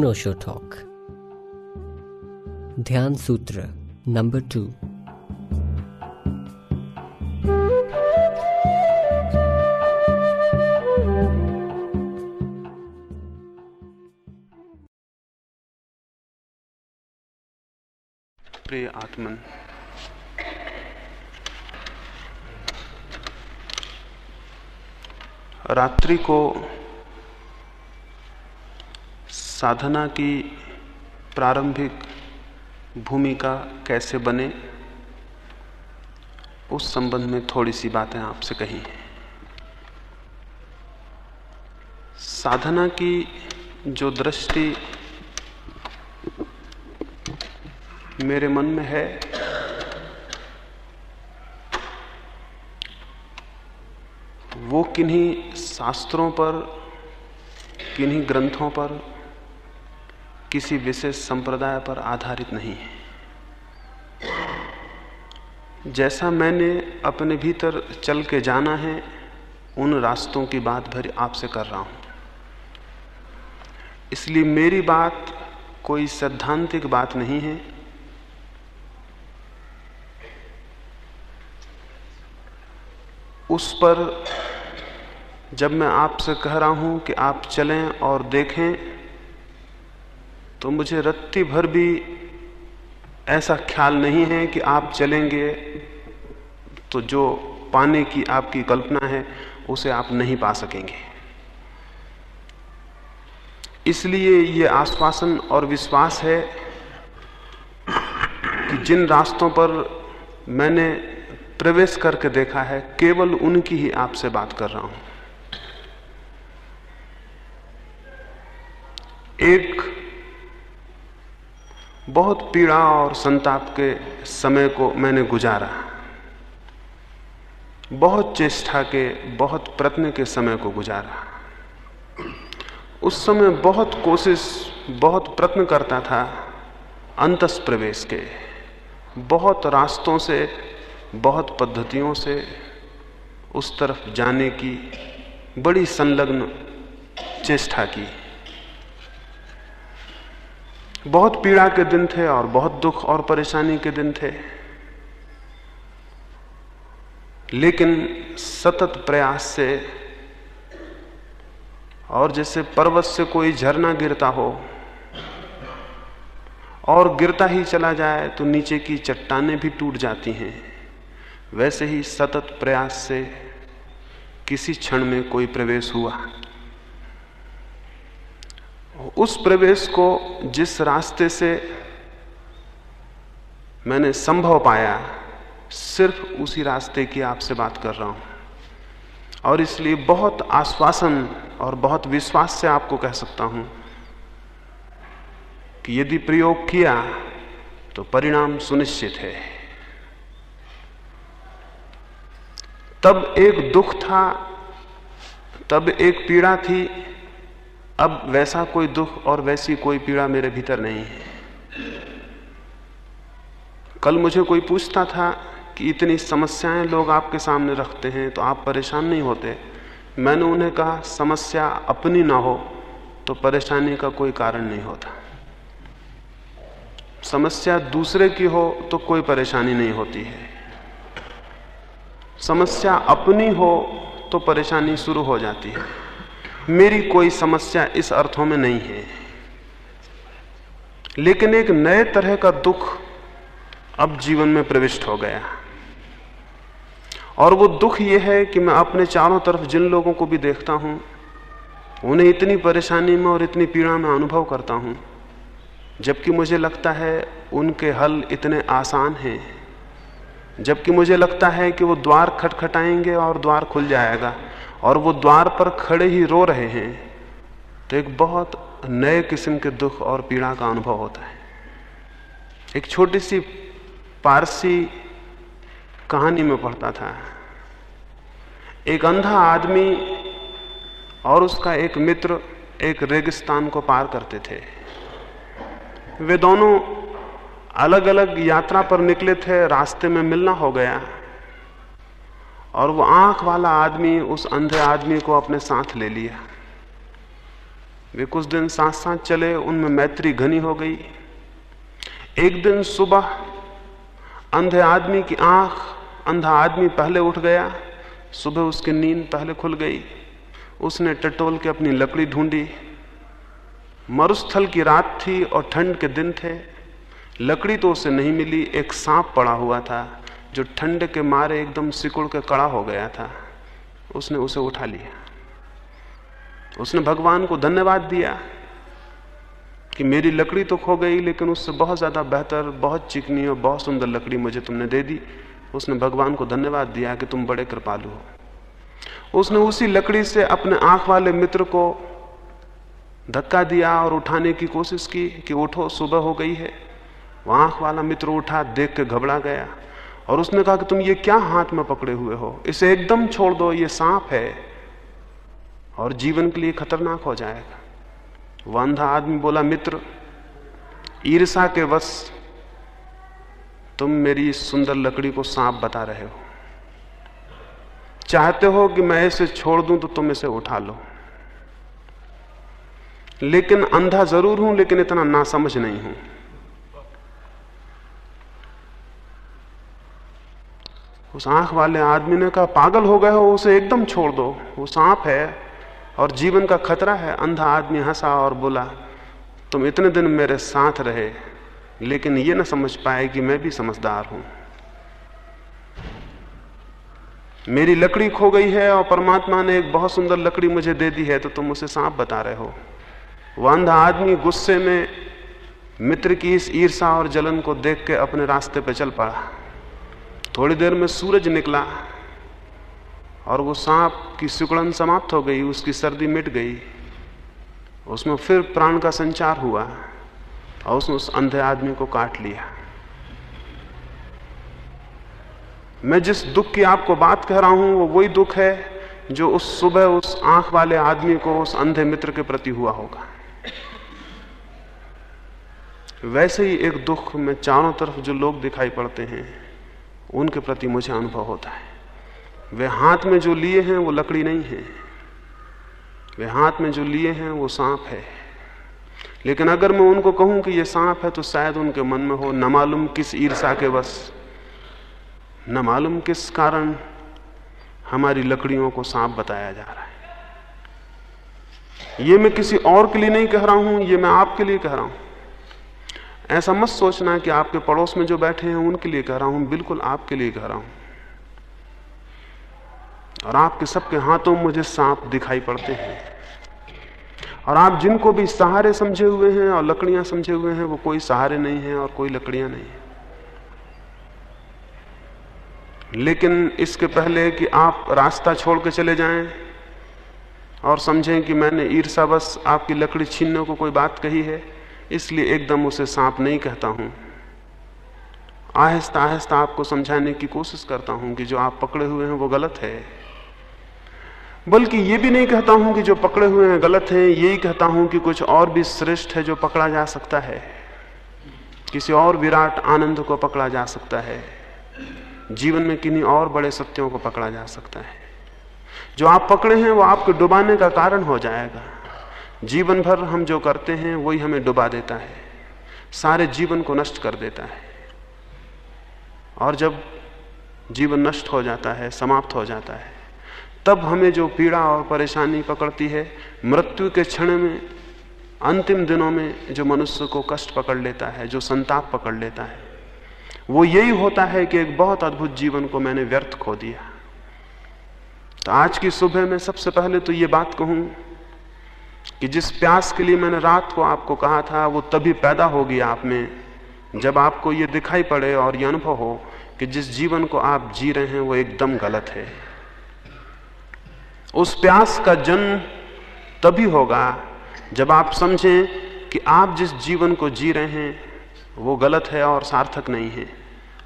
अनोशो talk ध्यान सूत्र number two प्रिय आत्मन। रात्रि को साधना की प्रारंभिक भूमिका कैसे बने, उस संबंध में थोड़ी सी बातें आपसे कही। साधना की जो दृष्टि मेरे मन में है, वो किन्हीं शास्त्रों पर, किन्हीं ग्रंथों पर किसी विशेष संप्रदाय पर आधारित नहीं है। जैसा मैंने अपने भीतर चल के जाना है, उन रास्तों की बात भरी आपसे कर रहा हूँ। इसलिए मेरी बात कोई सैद्धांतिक बात नहीं है। उस पर जब मैं आपसे कह रहा हूँ कि आप चलें और देखें तो मुझे रत्ती भर भी ऐसा ख्याल नहीं है कि आप चलेंगे तो जो पाने की आपकी कल्पना है, उसे आप नहीं पा सकेंगे। इसलिए ये आश्वासन और विश्वास है कि जिन रास्तों पर मैंने प्रवेश करके देखा है, केवल उनकी ही आपसे बात कर रहा हूँ। एक बहुत पीड़ा और संताप के समय को मैंने गुजारा। बहुत चेष्टा के, बहुत प्रत्न के समय को गुजारा। उस समय बहुत कोशिश, बहुत प्रत्न करता था अंतस प्रवेश के। बहुत रास्तों से, बहुत पद्धतियों से उस तरफ़ जाने की बड़ी संलग्न चेष्टा की। बहुत पीड़ा के दिन थे और बहुत दुख और परेशानी के दिन थे। लेकिन सतत प्रयास से और जैसे पर्वत से कोई झरना गिरता हो और गिरता ही चला जाए तो नीचे की चट्टाने भी टूट जाती हैं। वैसे ही सतत प्रयास से किसी क्षण में कोई प्रवेश हुआ। उस प्रवेश को जिस रास्ते से मैंने संभव पाया, सिर्फ़ उसी रास्ते की आपसे बात कर रहा हूँ। और इसलिए बहुत आश्वासन और बहुत विश्वास से आपको कह सकता हूँ कि यदि प्रयोग किया तो परिणाम सुनिश्चित है। तब एक दुख था, तब एक पीड़ा थी अब वैसा कोई दुख और वैसी कोई पीड़ा मेरे भीतर नहीं है। कल मुझे कोई पूछता था कि इतनी समस्याएँ लोग आपके सामने रखते हैं तो आप परेशान नहीं होते। मैंने उन्हें कहा, समस्या अपनी ना हो तो परेशानी का कोई कारण नहीं होता। समस्या दूसरे की हो तो कोई परेशानी नहीं होती है। समस्या अपनी हो तो परेशानी शुरू हो जाती है। मेरी कोई समस्या इस अर्थों में नहीं है। लेकिन एक नए तरह का दुख अब जीवन में प्रविष्ट हो गया। और वो दुख ये है कि मैं अपने चारों तरफ़ जिन लोगों को भी देखता हूँ, उन्हें इतनी परेशानी में और इतनी पीड़ा में अनुभव करता हूँ, जबकि मुझे लगता है उनके हल इतने आसान हैं, जबकि मुझे लगता है कि वो द्वार खटखटाएँगे और द्वार खुल जाएगा। और वो द्वार पर खड़े ही रो रहे हैं तो एक बहुत नए किस्म के दुख और पीड़ा का अनुभव होता है। एक छोटी सी पारसी कहानी में पढ़ता था। एक अंधा आदमी और उसका एक मित्र एक रेगिस्तान को पार करते थे। वे दोनों अलग अलग यात्रा पर निकले थे, रास्ते में मिलना हो गया। और वो आँख वाला आदमी उस अंधे आदमी को अपने साथ ले लिया। वे कुछ दिन साथ साथ चले, उनमें मैत्री घनी हो गई। एक दिन सुबह अंधे आदमी की आँख, अंधा आदमी पहले उठ गया। सुबह उसकी नींद पहले खुल गई। उसने टटोल के अपनी लकड़ी ढूंढी। मरुस्थल की रात थी और ठंड के दिन थे। लकड़ी तो उसे नहीं मिली, एक सांप पड़ा हुआ था। जो ठंड के मारे एकदम सिकुड़ के कड़ा हो गया था, उसने उसे उठा लिया। उसने भगवान को धन्यवाद दिया कि मेरी लकड़ी तो खो गई, लेकिन उससे बहुत ज़्यादा बेहतर, बहुत चिकनी और बहुत सुंदर लकड़ी मुझे तुमने दे दी। उसने भगवान को धन्यवाद दिया कि तुम बड़े कृपालु हो। उसने उसी लकड़ी से अपने आँख वाले मित्र को धक्का दिया और उठाने की कोशिश की कि उठो, सुबह हो गई है। वो आँख वाला मित्र उठा, देख के घबरा गया। और उसने कहा कि तुम ये क्या हाथ में पकड़े हुए हो? इसे एकदम छोड़ दो, ये सांप है। और जीवन के लिए खतरनाक हो जाएगा। वह अंधा आदमी बोला, मित्र, ईर्षा के वश तुम मेरी इस सुंदर लकड़ी को सांप बता रहे हो। चाहते हो कि मैं इसे छोड़ दूँ तो तुम इसे उठा लो। लेकिन अंधा ज़रूर हूँ, लेकिन इतना नासमझ नहीं हूँ। उस आँख वाले आदमी ने कहा, पागल हो गए हो, उसे एकदम छोड़ दो। वो सांप है और जीवन का खतरा है। अंधा आदमी हंसा और बोला, तुम इतने दिन मेरे साथ रहे, लेकिन ये ना समझ पाए कि मैं भी समझदार हूँ। मेरी लकड़ी खो गई है और परमात्मा ने एक बहुत सुंदर लकड़ी मुझे दे दी है तो तुम उसे सांप बता रहे हो। वह अंधा आदमी गुस्से में मित्र की इस ईर्षा और जलन को देख के अपने रास्ते पर चल पड़ा। थोड़ी देर में सूरज निकला और वो सांप की सिकुड़न समाप्त हो गई, उसकी सर्दी मिट गई। उसमें फिर प्राण का संचार हुआ और उसने उस अंधे आदमी को काट लिया। मैं जिस दुख की आपको बात कह रहा हूँ, वो वही दुख है जो उस सुबह उस आँख वाले आदमी को उस अंधे मित्र के प्रति हुआ होगा। वैसे ही एक दुख में चारों तरफ़ जो लोग दिखाई पड़ते हैं उनके प्रति मुझे अनुभव होता है। वे हाथ में जो लिए हैं, वो लकड़ी नहीं है। वे हाथ में जो लिए हैं, वो सांप है। लेकिन अगर मैं उनको कहूँ कि ये सांप है तो शायद उनके मन में हो, न मालूम किस ईर्षा के बस न मालूम किस कारण हमारी लकड़ियों को सांप बताया जा रहा है। ये मैं किसी और के लिए नहीं कह रहा हूँ, ये मैं आपके लिए कह रहा हूँ। ऐसा मत सोचना कि आपके पड़ोस में जो बैठे हैं, उनके लिए कह रहा हूँ, बिल्कुल आपके लिए कह रहा हूँ। और आपके सबके हाथों में मुझे सांप दिखाई पड़ते हैं। और आप जिनको भी सहारे समझे हुए हैं और लकड़ियाँ समझे हुए हैं, वो कोई सहारे नहीं है और कोई लकड़ियाँ नहीं है। लेकिन इसके पहले कि आप रास्ता छोड़ के चले जाएँ और समझें कि मैंने ईर्षा बस आपकी लकड़ी छीनने को कोई बात कही है। इसलिए एकदम उसे सांप नहीं कहता हूँ। आहिस्ता आहिस्ता आपको समझाने की कोशिश करता हूँ कि जो आप पकड़े हुए हैं वो गलत है। बल्कि ये भी नहीं कहता हूँ कि जो पकड़े हुए हैं गलत है, यही कहता हूँ कि कुछ और भी श्रेष्ठ है जो पकड़ा जा सकता है। किसी और विराट आनंद को पकड़ा जा सकता है। जीवन में किन्हीं और बड़े सत्यों को पकड़ा जा सकता है। जो आप पकड़े हैं वो आपके डुबाने का कारण हो जाएगा। जीवन भर हम जो करते हैं, वही हमें डुबा देता है। सारे जीवन को नष्ट कर देता है। और जब जीवन नष्ट हो जाता है, समाप्त हो जाता है, तब हमें जो पीड़ा और परेशानी पकड़ती है, मृत्यु के क्षण में, अंतिम दिनों में जो मनुष्य को कष्ट पकड़ लेता है, जो संताप पकड़ लेता है, वो यही होता है कि एक बहुत अद्भुत जीवन को मैंने व्यर्थ खो दिया। तो आज की सुबह में सबसे पहले तो ये बात कहूँ कि जिस प्यास के लिए मैंने रात को आपको कहा था, वो तभी पैदा होगी आप में। जब आपको ये दिखाई पड़े और ये अनुभव हो कि जिस जीवन को आप जी रहे हैं, वो एकदम गलत है। उस प्यास का जन्म तभी होगा जब आप समझें कि आप जिस जीवन को जी रहे हैं, वो गलत है और सार्थक नहीं है।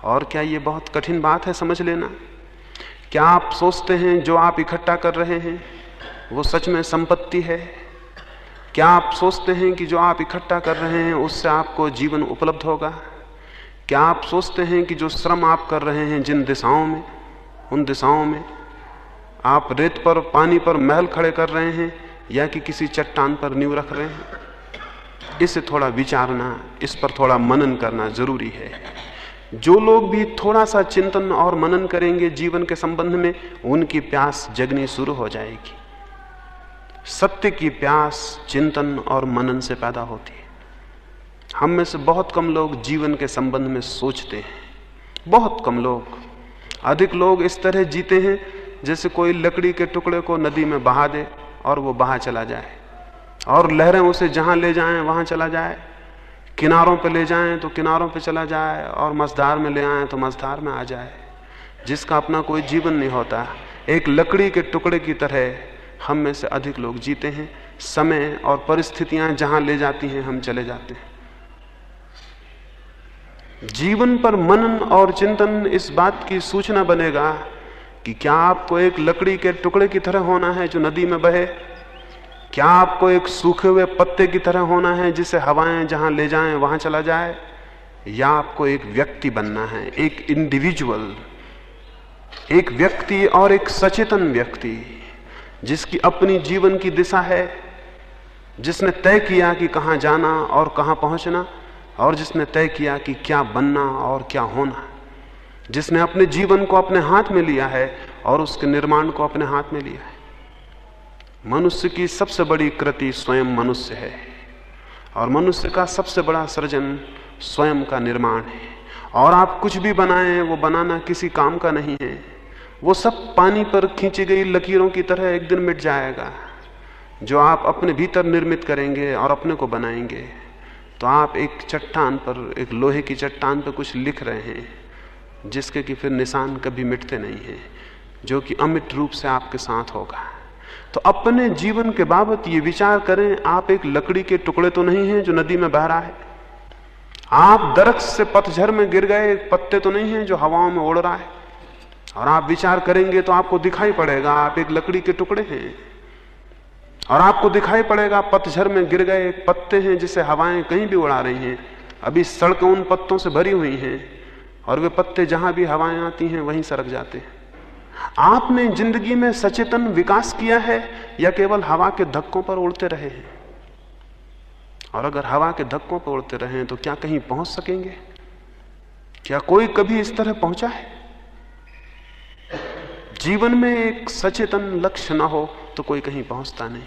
और क्या ये बहुत कठिन बात है, समझ लेना। क्या आप सोचते हैं, जो आप इकट्ठा कर रहे हैं, वो सच में संपत्ति है? क्या आप सोचते हैं कि जो आप इकट्ठा कर रहे हैं, उससे आपको जीवन उपलब्ध होगा? क्या आप सोचते हैं कि जो श्रम आप कर रहे हैं जिन दिशाओं में, उन दिशाओं में आप रेत पर, पानी पर महल खड़े कर रहे हैं या कि किसी चट्टान पर नींव रख रहे हैं? इसे थोड़ा विचारना, इस पर थोड़ा मनन करना ज़रूरी है। जो लोग भी थोड़ा सा चिंतन और मनन करेंगे जीवन के संबंध में, उनकी प्यास जगनी शुरू हो जाएगी। सत्य की प्यास, चिंतन और मनन से पैदा होती है। हम में से बहुत कम लोग जीवन के संबंध में सोचते हैं। बहुत कम लोग। अधिक लोग इस तरह जीते हैं, जैसे कोई लकड़ी के टुकड़े को नदी में बहा दे और वो बहा चला जाए। और लहरें उसे जहाँ ले जाएँ, वहाँ चला जाए। किनारों पर ले जाएँ तो किनारों पर चला जाए। और मझधार में ले आए तो मझधार में आ जाए। जिसका अपना कोई जीवन नहीं होता। एक लकड़ी के टुकड़े की तरह हम में से अधिक लोग जीते हैं, समय और परिस्थितियाँ जहाँ ले जाती हैं, हम चले जाते हैं। जीवन पर मनन और चिंतन इस बात की सूचना बनेगा कि क्या आपको एक लकड़ी के टुकड़े की तरह होना है जो नदी में बहे? क्या आपको एक सूखे हुए पत्ते की तरह होना है जिसे हवाएँ जहाँ ले जाएँ, वहाँ चला जाए? या आपको एक व्यक्ति बनना है, एक इंडिविजुअल एक व्यक्ति और एक सचेतन व्यक्ति। जिसकी अपनी जीवन की दिशा है, जिसने तय किया कि कहाँ जाना और कहाँ पहुँचना, और जिसने तय किया कि क्या बनना और क्या होना, जिसने अपने जीवन को अपने हाथ में लिया है और उसके निर्माण को अपने हाथ में लिया है। मनुष्य की सबसे बड़ी कृति स्वयं मनुष्य है, और मनुष्य का सबसे बड़ा सृजन स्वयं का निर्माण है, और आप कुछ भी बनाएँ, वो बनाना किसी काम का नहीं है। वो सब पानी पर खींची गई लकीरों की तरह एक दिन मिट जाएगा, जो आप अपने भीतर निर्मित करेंगे और अपने को बनाएँगे। तो आप एक चट्टान पर, एक लोहे की चट्टान पर कुछ लिख रहे हैं, जिसके कि फिर निशान कभी मिटते नहीं हैं, जो कि अमिट रूप से आपके साथ होगा। तो अपने जीवन के बाबत ये विचार करें, आप एक लकड़ी के टुकड़े तो नहीं हैं जो नदी में बह रहा है। आप दरख्त से पतझर में गिर गए पत्ते तो नहीं हैं जो हवाओं में उड़ रहा है। और आप विचार करेंगे तो आपको दिखाई पड़ेगा, आप एक लकड़ी के टुकड़े हैं। और आपको दिखाई पड़ेगा, पतझर में गिर गए पत्ते हैं जिसे हवाएँ कहीं भी उड़ा रही हैं। अभी सड़क उन पत्तों से भरी हुई हैं और वे पत्ते जहाँ भी हवाएँ आती हैं, वहीं सरक जाते हैं। आपने ज़िंदगी में सचेतन विकास किया है या केवल हवा के धक्कों पर उड़ते रहे हैं? और अगर हवा के धक्कों पर उड़ते रहे हैं तो क्या कहीं पहुँच सकेंगे? क्या कोई कभी इस तरह पहुँचा है? जीवन में एक सचेतन लक्ष्य ना हो तो कोई कहीं पहुँचता नहीं।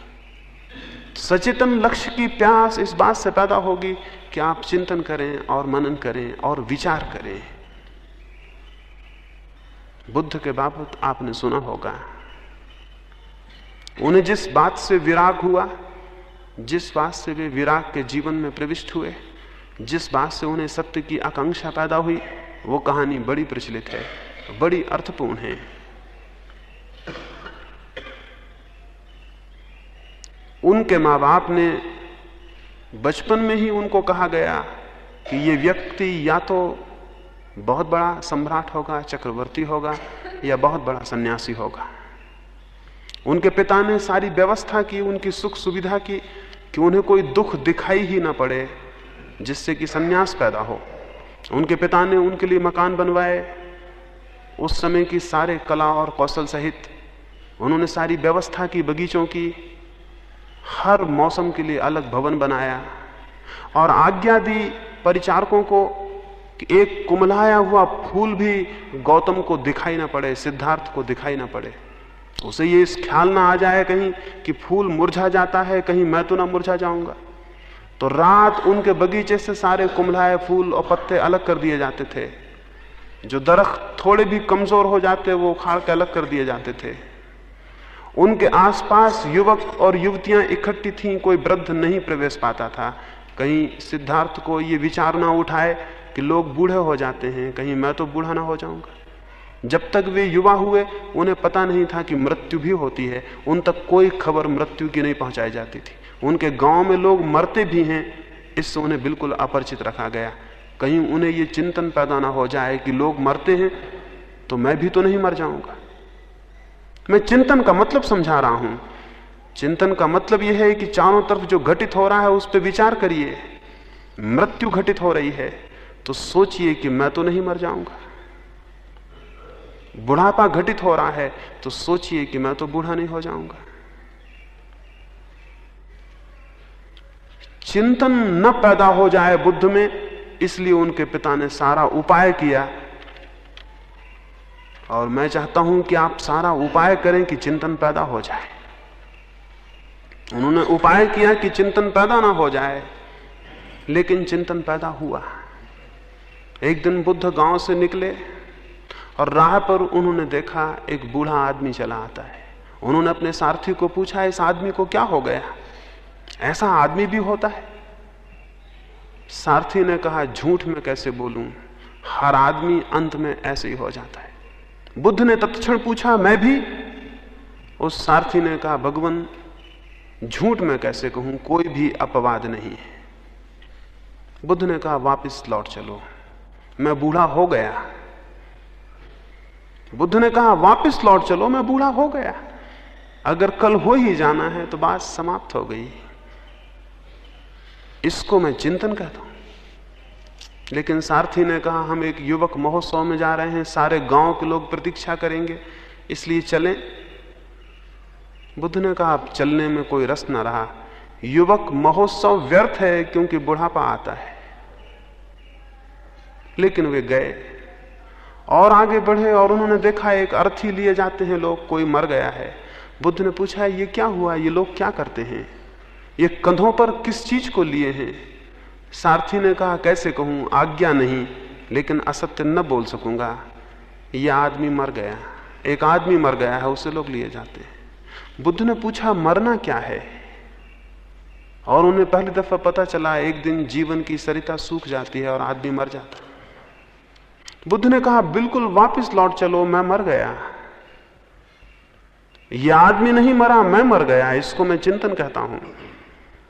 सचेतन लक्ष्य की प्यास इस बात से पैदा होगी कि आप चिंतन करें और मनन करें और विचार करें। बुद्ध के बाबत आपने सुना होगा, उन्हें जिस बात से विराग हुआ, जिस बात से वे विराग के जीवन में प्रविष्ट हुए, जिस बात से उन्हें सत्य की आकांक्षा पैदा हुई, वो कहानी बड़ी प्रचलित है। बड़ी अर्थपूर्ण है। उनके माँ बाप ने बचपन में ही उनको कहा गया कि ये व्यक्ति या तो बहुत बड़ा सम्राट होगा, चक्रवर्ती होगा, या बहुत बड़ा सन्यासी होगा। उनके पिता ने सारी व्यवस्था की, उनकी सुख सुविधा की, कि उन्हें कोई दुख दिखाई ही ना पड़े, जिससे कि सन्यास पैदा हो। उनके पिता ने उनके लिए मकान बनवाए उस समय की सारे कला और कौशल सहित उन्होंने सारी व्यवस्था की, बगीचों की, हर मौसम के लिए अलग भवन बनाया और आज्ञा दी परिचारकों को कि एक कुमलाया हुआ फूल भी गौतम को दिखाई ना पड़े, सिद्धार्थ को दिखाई ना पड़े। उसे ये इस ख्याल ना आ जाए कहीं कि फूल मुरझा जाता है, कहीं मैं तो ना मुरझा जाऊँगा। तो रात उनके बगीचे से सारे कुमलाए फूल और पत्ते अलग कर दिए जाते थे। जो दरख्त थोड़े भी कमज़ोर हो जाते, वो उखाड़ के अलग कर दिए जाते थे। उनके आसपास युवक और युवतियाँ इकट्ठी थीं, कोई वृद्ध नहीं प्रवेश पाता था। कहीं सिद्धार्थ को ये विचार ना उठाए कि लोग बूढ़े हो जाते हैं, कहीं मैं तो बूढ़ा ना हो जाऊँगा। जब तक वे युवा हुए, उन्हें पता नहीं था कि मृत्यु भी होती है। उन तक कोई खबर मृत्यु की नहीं पहुंचाई जाती थी। उनके गाँव में लोग मरते भी हैं, इससे उन्हें बिल्कुल अपरिचित रखा गया। कहीं उन्हें यह चिंतन पैदा ना हो जाए कि लोग मरते हैं तो मैं भी तो नहीं मर जाऊँगा। मैं चिंतन का मतलब समझा रहा हूँ। चिंतन का मतलब यह है कि चारों तरफ़ जो घटित हो रहा है, उस पर विचार करिए। मृत्यु घटित हो रही है तो सोचिए कि मैं तो नहीं मर जाऊँगा। बुढ़ापा घटित हो रहा है तो सोचिए कि मैं तो बूढ़ा नहीं हो जाऊँगा। चिंतन न पैदा हो जाए बुद्ध में इसलिए उनके पिता ने सारा उपाय किया। और मैं चाहता हूँ कि आप सारा उपाय करें कि चिंतन पैदा हो जाए। उन्होंने उपाय किया कि चिंतन पैदा ना हो जाए, लेकिन चिंतन पैदा हुआ। एक दिन बुद्ध गाँव से निकले और राह पर उन्होंने देखा एक बूढ़ा आदमी चला आता है। उन्होंने अपने सारथी को पूछा, इस आदमी को क्या हो गया? ऐसा आदमी भी होता है? सारथी ने कहा, झूठ में कैसे बोलूँ? हर आदमी अंत में ऐसे ही हो जाता है। बुद्ध ने तत्क्षण पूछा, मैं भी? उस सारथी ने कहा, भगवान, झूठ में कैसे कहूँ? कोई भी अपवाद नहीं है। बुद्ध ने कहा, वापस लौट चलो। मैं बूढ़ा हो गया। बुद्ध ने कहा, वापस लौट चलो, मैं बूढ़ा हो गया। अगर कल हो ही जाना है तो बात समाप्त हो गई। इसको मैं चिंतन कहता हूँ। लेकिन सारथी ने कहा, हम एक युवक महोत्सव में जा रहे हैं, सारे गाँव के लोग प्रतीक्षा करेंगे, इसलिए चलें। बुद्ध ने कहा, अब चलने में कोई रस न रहा। युवक महोत्सव व्यर्थ है, क्योंकि बुढ़ापा आता है। लेकिन वे गए, और आगे बढ़े, और उन्होंने देखा, एक अर्थी लिए जाते हैं, लोग, कोई मर गया है। बुद्ध ने पूछा, ये क्या हुआ? ये लोग क्या करते हैं? ये कंधों पर किस चीज़ को लिए हैं? सारथी ने कहा, कैसे कहूँ? आज्ञा नहीं, लेकिन असत्य न बोल सकूँगा। यह आदमी मर गया। एक आदमी मर गया है, उसे लोग लिए जाते हैं। बुद्ध ने पूछा, मरना क्या है? और उन्हें पहली दफ़ा पता चला, एक दिन जीवन की सरिता सूख जाती है और आदमी मर जाता बुद्ध ने कहा, बिल्कुल वापस लौट चलो, मैं मर गया। यह आदमी नहीं मरा, मैं मर गया, इसको मैं चिंतन कहता हूँ।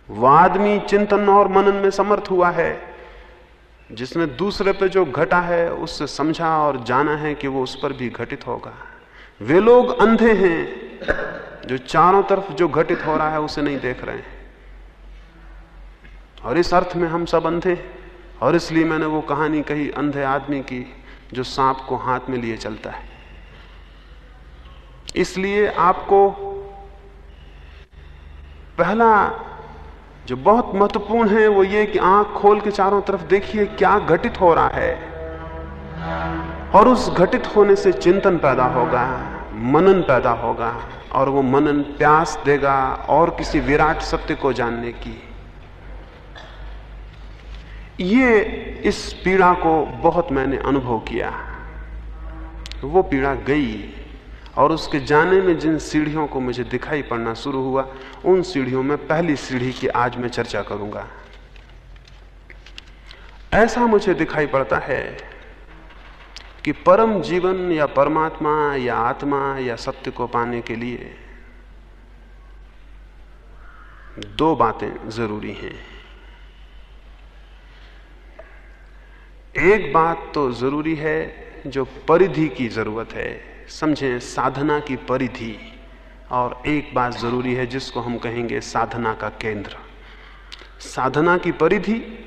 वह आदमी चिंतन और मनन में समर्थ हुआ है। जिसने दूसरे पे जो घटा है, उससे समझा और जाना है कि वो उस पर भी घटित होगा। वे लोग अंधे हैं, जो चारों तरफ़ जो घटित हो रहा है, उसे नहीं देख रहे हैं। और इस अर्थ में हम सब अंधे और इसलिए मैंने वो कहानी कही अंधे आदमी की, जो सांप को हाथ में लिए चलता है। इसलिए आपको पहला जो बहुत महत्वपूर्ण है वो ये कि आँख खोल के चारों तरफ़ देखिए क्या घटित हो रहा है। और उस घटित होने से चिंतन पैदा होगा, मनन पैदा होगा, और वो मनन प्यास देगा और किसी विराट सत्य को जानने की। ये इस पीड़ा को बहुत मैंने अनुभव किया। वो पीड़ा गई। और उसके जाने में जिन सीढ़ियों को मुझे दिखाई पड़ना शुरू हुआ, उन सीढ़ियों में पहली सीढ़ी की आज मैं चर्चा करूँगा। ऐसा मुझे दिखाई पड़ता है कि परम जीवन या परमात्मा या आत्मा या सत्य को पाने के लिए दो बातें ज़रूरी हैं। एक बात तो ज़रूरी है जो परिधि की ज़रूरत है। समझें, साधना की परिधि। और एक बात ज़रूरी है जिसको हम कहेंगे साधना का केंद्र। साधना की परिधि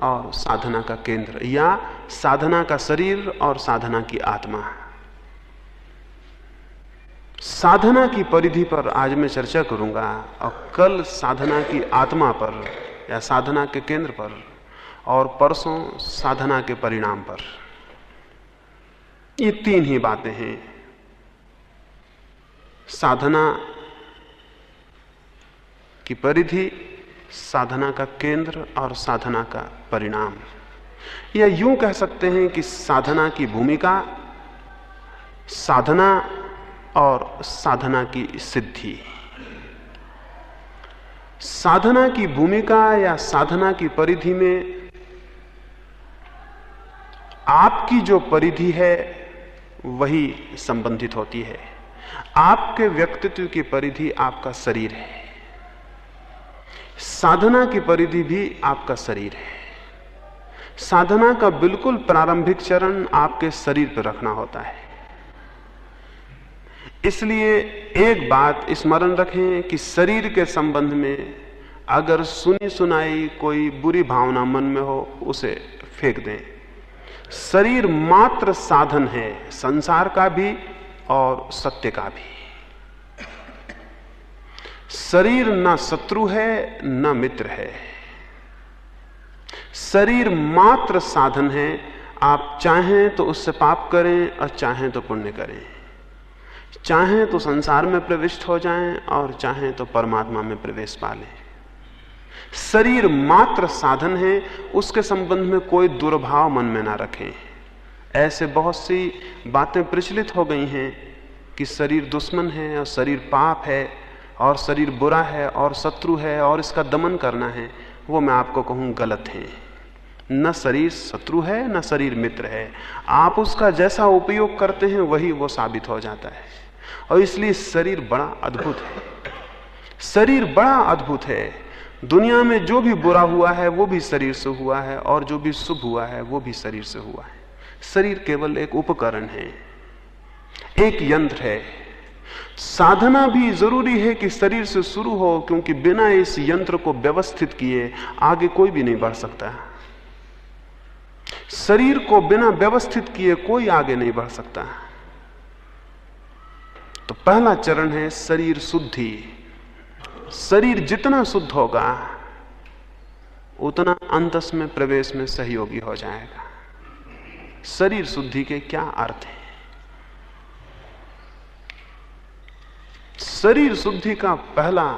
और साधना का केंद्र, या साधना का शरीर और साधना की आत्मा। साधना की परिधि पर आज मैं चर्चा करूँगा और कल साधना की आत्मा पर या साधना के केंद्र पर और परसों साधना के परिणाम पर। ये तीन ही बातें हैं। साधना की परिधि, साधना का केंद्र और साधना का परिणाम। या यूँ कह सकते हैं कि साधना की भूमिका, साधना और साधना की सिद्धि। साधना की भूमिका या साधना की परिधि में आपकी जो परिधि है वही संबंधित होती है। आपके व्यक्तित्व की परिधि आपका शरीर है। साधना की परिधि भी आपका शरीर है। साधना का बिल्कुल प्रारंभिक चरण आपके शरीर पर रखना होता है। इसलिए एक बात स्मरण रखें कि शरीर के संबंध में अगर सुनी सुनाई कोई बुरी भावना मन में हो, उसे फेंक दें। शरीर मात्र साधन है, संसार का भी और सत्य का भी। शरीर न शत्रु है, न मित्र है। शरीर मात्र साधन है, आप चाहें तो उससे पाप करें और चाहें तो पुण्य करें। चाहें तो संसार में प्रविष्ट हो जाएँ और चाहें तो परमात्मा में प्रवेश पा लें शरीर मात्र साधन है, उसके संबंध में कोई दुर्भाव मन में ना रखें। ऐसे बहुत सी बातें प्रचलित हो गई हैं कि शरीर दुश्मन है और शरीर पाप है और शरीर बुरा है और शत्रु है और इसका दमन करना है, वो मैं आपको कहूँ गलत है। न शरीर शत्रु है, न शरीर मित्र है। आप उसका जैसा उपयोग करते हैं, वही वो साबित हो जाता है। और इसलिए शरीर बड़ा अद्भुत है। शरीर बड़ा अद्भुत है। दुनिया में जो भी बुरा हुआ है, वो भी शरीर से हुआ है, और जो भी शुभ हुआ है, वो भी शरीर से हुआ है। शरीर केवल एक उपकरण है, एक यंत्र है। साधना भी ज़रूरी है कि शरीर से शुरू हो, क्योंकि बिना इस यंत्र को व्यवस्थित किए आगे कोई भी नहीं बढ़ सकता। शरीर को बिना व्यवस्थित किए कोई आगे नहीं बढ़ सकता। तो पहला चरण है शरीर शुद्धि। शरीर जितना शुद्ध होगा, उतना अंतस में प्रवेश में सहयोगी हो जाएगा। शरीर शुद्धि के क्या अर्थ है? शरीर शुद्धि का पहला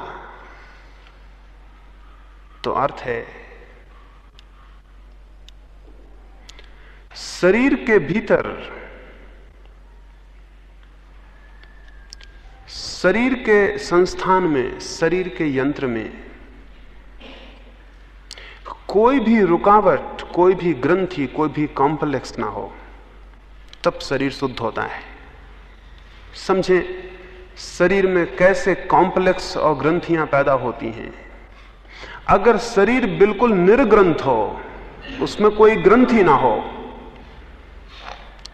तो अर्थ है, शरीर के भीतर शरीर के संस्थान में, शरीर के यंत्र में, कोई भी रुकावट, कोई भी ग्रंथि, कोई भी कॉम्प्लेक्स ना हो, तब शरीर शुद्ध होता है। समझे, शरीर में कैसे कॉम्प्लेक्स और ग्रंथियाँ पैदा होती हैं। अगर शरीर बिल्कुल निर्ग्रंथ हो, उसमें कोई ग्रंथि ना हो,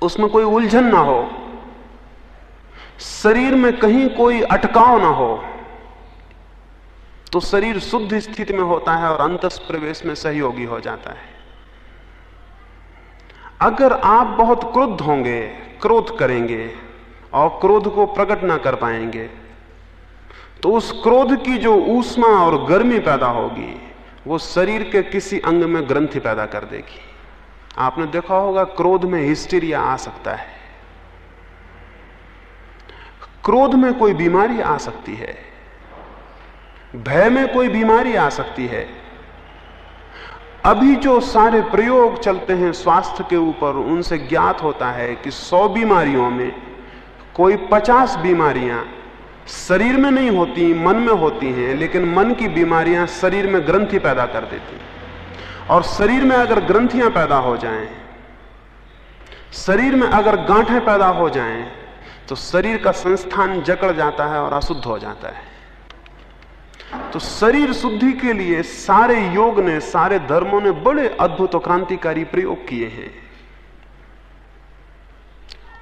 उसमें कोई उलझन ना हो शरीर में कहीं कोई अटकाव ना हो तो शरीर शुद्ध स्थिति में होता है और अंतस प्रवेश में सहयोगी हो जाता है। अगर आप बहुत क्रुद्ध होंगे, क्रोध करेंगे और क्रोध को प्रकट ना कर पाएँगे तो उस क्रोध की जो ऊष्मा और गर्मी पैदा होगी, वो शरीर के किसी अंग में ग्रंथि पैदा कर देगी। आपने देखा होगा, क्रोध में हिस्टीरिया आ सकता है। क्रोध में कोई बीमारी आ सकती है भय में कोई बीमारी आ सकती है। अभी जो सारे प्रयोग चलते हैं स्वास्थ्य के ऊपर उनसे ज्ञात होता है कि सौ बीमारियों में कोई पचास बीमारियाँ शरीर में नहीं होती मन में होती हैं लेकिन मन की बीमारियाँ शरीर में ग्रंथि पैदा कर देती और शरीर में अगर ग्रंथियाँ पैदा हो जाएँ, शरीर में अगर गांठें पैदा हो जाएँ, तो शरीर का संस्थान जकड़ जाता है और अशुद्ध हो जाता है। तो शरीर शुद्धि के लिए सारे योग ने, सारे धर्मों ने बड़े अद्भुत और क्रांतिकारी प्रयोग किए हैं।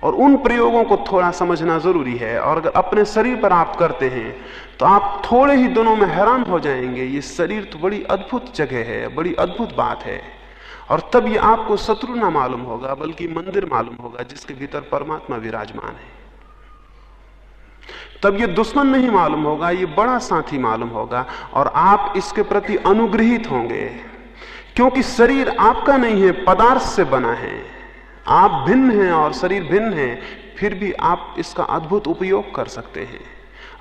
और उन प्रयोगों को थोड़ा समझना ज़रूरी है। और अगर अपने शरीर पर आप करते हैं तो आप थोड़े ही दिनों में हैरान हो जाएँगे, ये शरीर तो बड़ी अद्भुत जगह है, बड़ी अद्भुत बात है। और तब ये आपको शत्रु ना मालूम होगा, बल्कि मंदिर मालूम होगा, जिसके भीतर परमात्मा विराजमान है। तब ये दुश्मन नहीं मालूम होगा, ये बड़ा साथी मालूम होगा और आप इसके प्रति अनुग्रहित होंगे। क्योंकि शरीर आपका नहीं है, पदार्थ से बना है। आप भिन्न हैं और शरीर भिन्न है, फिर भी आप इसका अद्भुत उपयोग कर सकते हैं।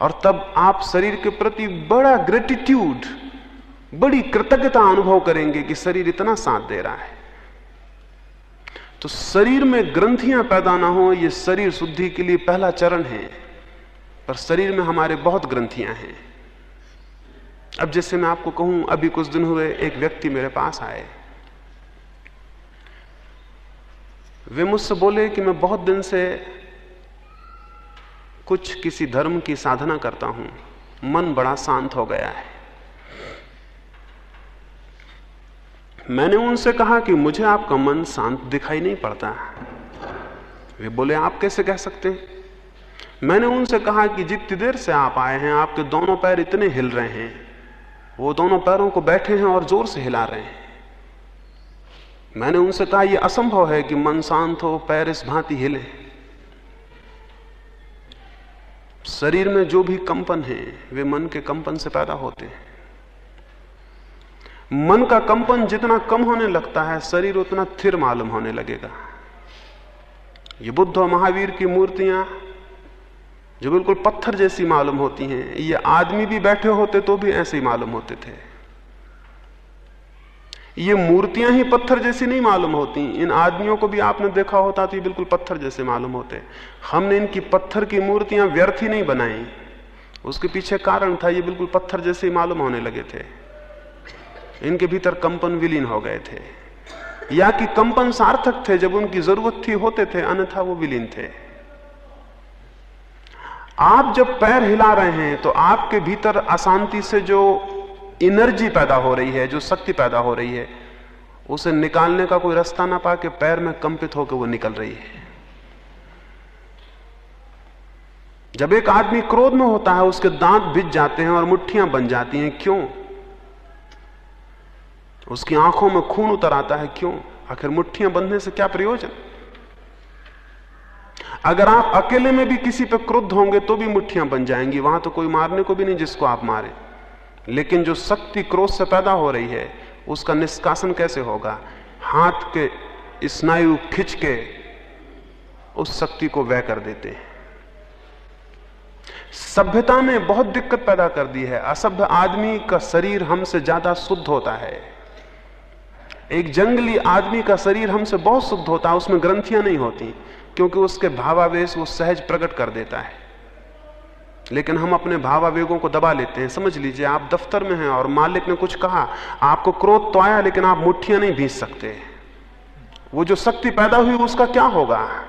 और तब आप शरीर के प्रति बड़ा ग्रेटिट्यूड बड़ी कृतज्ञता अनुभव करेंगे कि शरीर इतना साथ दे रहा है। तो शरीर में ग्रंथियाँ पैदा ना हो यह शरीर शुद्धि के लिए पहला चरण है। पर शरीर में हमारे बहुत ग्रंथियाँ हैं। अब जैसे मैं आपको कहूँ, अभी कुछ दिन हुए, एक व्यक्ति मेरे पास आए। वे मुझसे बोले कि मैं बहुत दिन से कुछ किसी धर्म की साधना करता हूँ। मन बड़ा शांत हो गया है। मैंने उनसे कहा कि मुझे आपका मन शांत दिखाई नहीं पड़ता। वे बोले, आप कैसे कह सकते हैं? मैंने उनसे कहा कि जितनी देर से आप आए हैं, आपके दोनों पैर इतने हिल रहे हैं। वो दोनों पैरों को बैठे हैं और ज़ोर से हिला रहे हैं। मैंने उनसे कहा यह असंभव है कि मन शांत हो, पैर इस भांति हिले। शरीर में जो भी कंपन है, वे मन के कंपन से पैदा होते हैं। मन का कंपन जितना कम होने लगता है, शरीर उतना थिर मालूम होने लगेगा। ये बुद्ध और महावीर की मूर्तियाँ जो बिल्कुल पत्थर जैसी मालूम होती हैं, ये आदमी भी बैठे होते तो भी ऐसे ही मालूम होते थे। ये मूर्तियाँ ही पत्थर जैसी नहीं मालूम होती। इन आदमियों को भी आपने देखा होता तो ये बिल्कुल पत्थर जैसे मालूम होते। हमने इनकी पत्थर की मूर्तियाँ व्यर्थ ही नहीं बनाई। उसके पीछे कारण था, ये बिल्कुल पत्थर जैसे ही मालूम होने लगे थे। इनके भीतर कंपन विलीन हो गए थे। या कि कंपन सार्थक थे, जब उनकी ज़रूरत थी होते थे, अन्यथा वो विलीन थे। आप जब पैर हिला रहे हैं तो आपके भीतर अशांति से जो एनर्जी पैदा हो रही है, जो शक्ति पैदा हो रही है, उसे निकालने का कोई रास्ता ना पा के पैर में कंपित होकर वो निकल रही है। जब एक आदमी क्रोध में होता है, उसके दांत भिज जाते हैं और मुट्ठियाँ बन जाती हैं, क्यों? उसकी आँखों में खून उतर आता है, क्यों? आखिर मुट्ठियाँ बंधने से क्या प्रयोजन? अगर आप अकेले में भी किसी पर क्रुद्ध होंगे तो भी मुठ्ठियाँ बन जाएँगी, वहाँ तो कोई मारने को भी नहीं जिसको आप मारे। लेकिन जो शक्ति क्रोध से पैदा हो रही है, उसका निष्कासन कैसे होगा? हाथ के स्नायु खिंच के उस शक्ति को वह कर देते हैं। सभ्यता ने बहुत दिक्कत पैदा कर दी है। असभ्य आदमी का शरीर हमसे ज़्यादा शुद्ध होता है। एक जंगली आदमी का शरीर हमसे बहुत शुद्ध होता है, उसमें ग्रंथियाँ नहीं होती। क्योंकि उसके भावावेश वो सहज प्रकट कर देता है। लेकिन हम अपने भावावेगों को दबा लेते हैं। समझ लीजिए, आप दफ्तर में हैं और मालिक ने कुछ कहा, आपको क्रोध तो आया, लेकिन आप मुठ्ठियाँ नहीं भीज सकते। वो जो शक्ति पैदा हुई, उसका क्या होगा?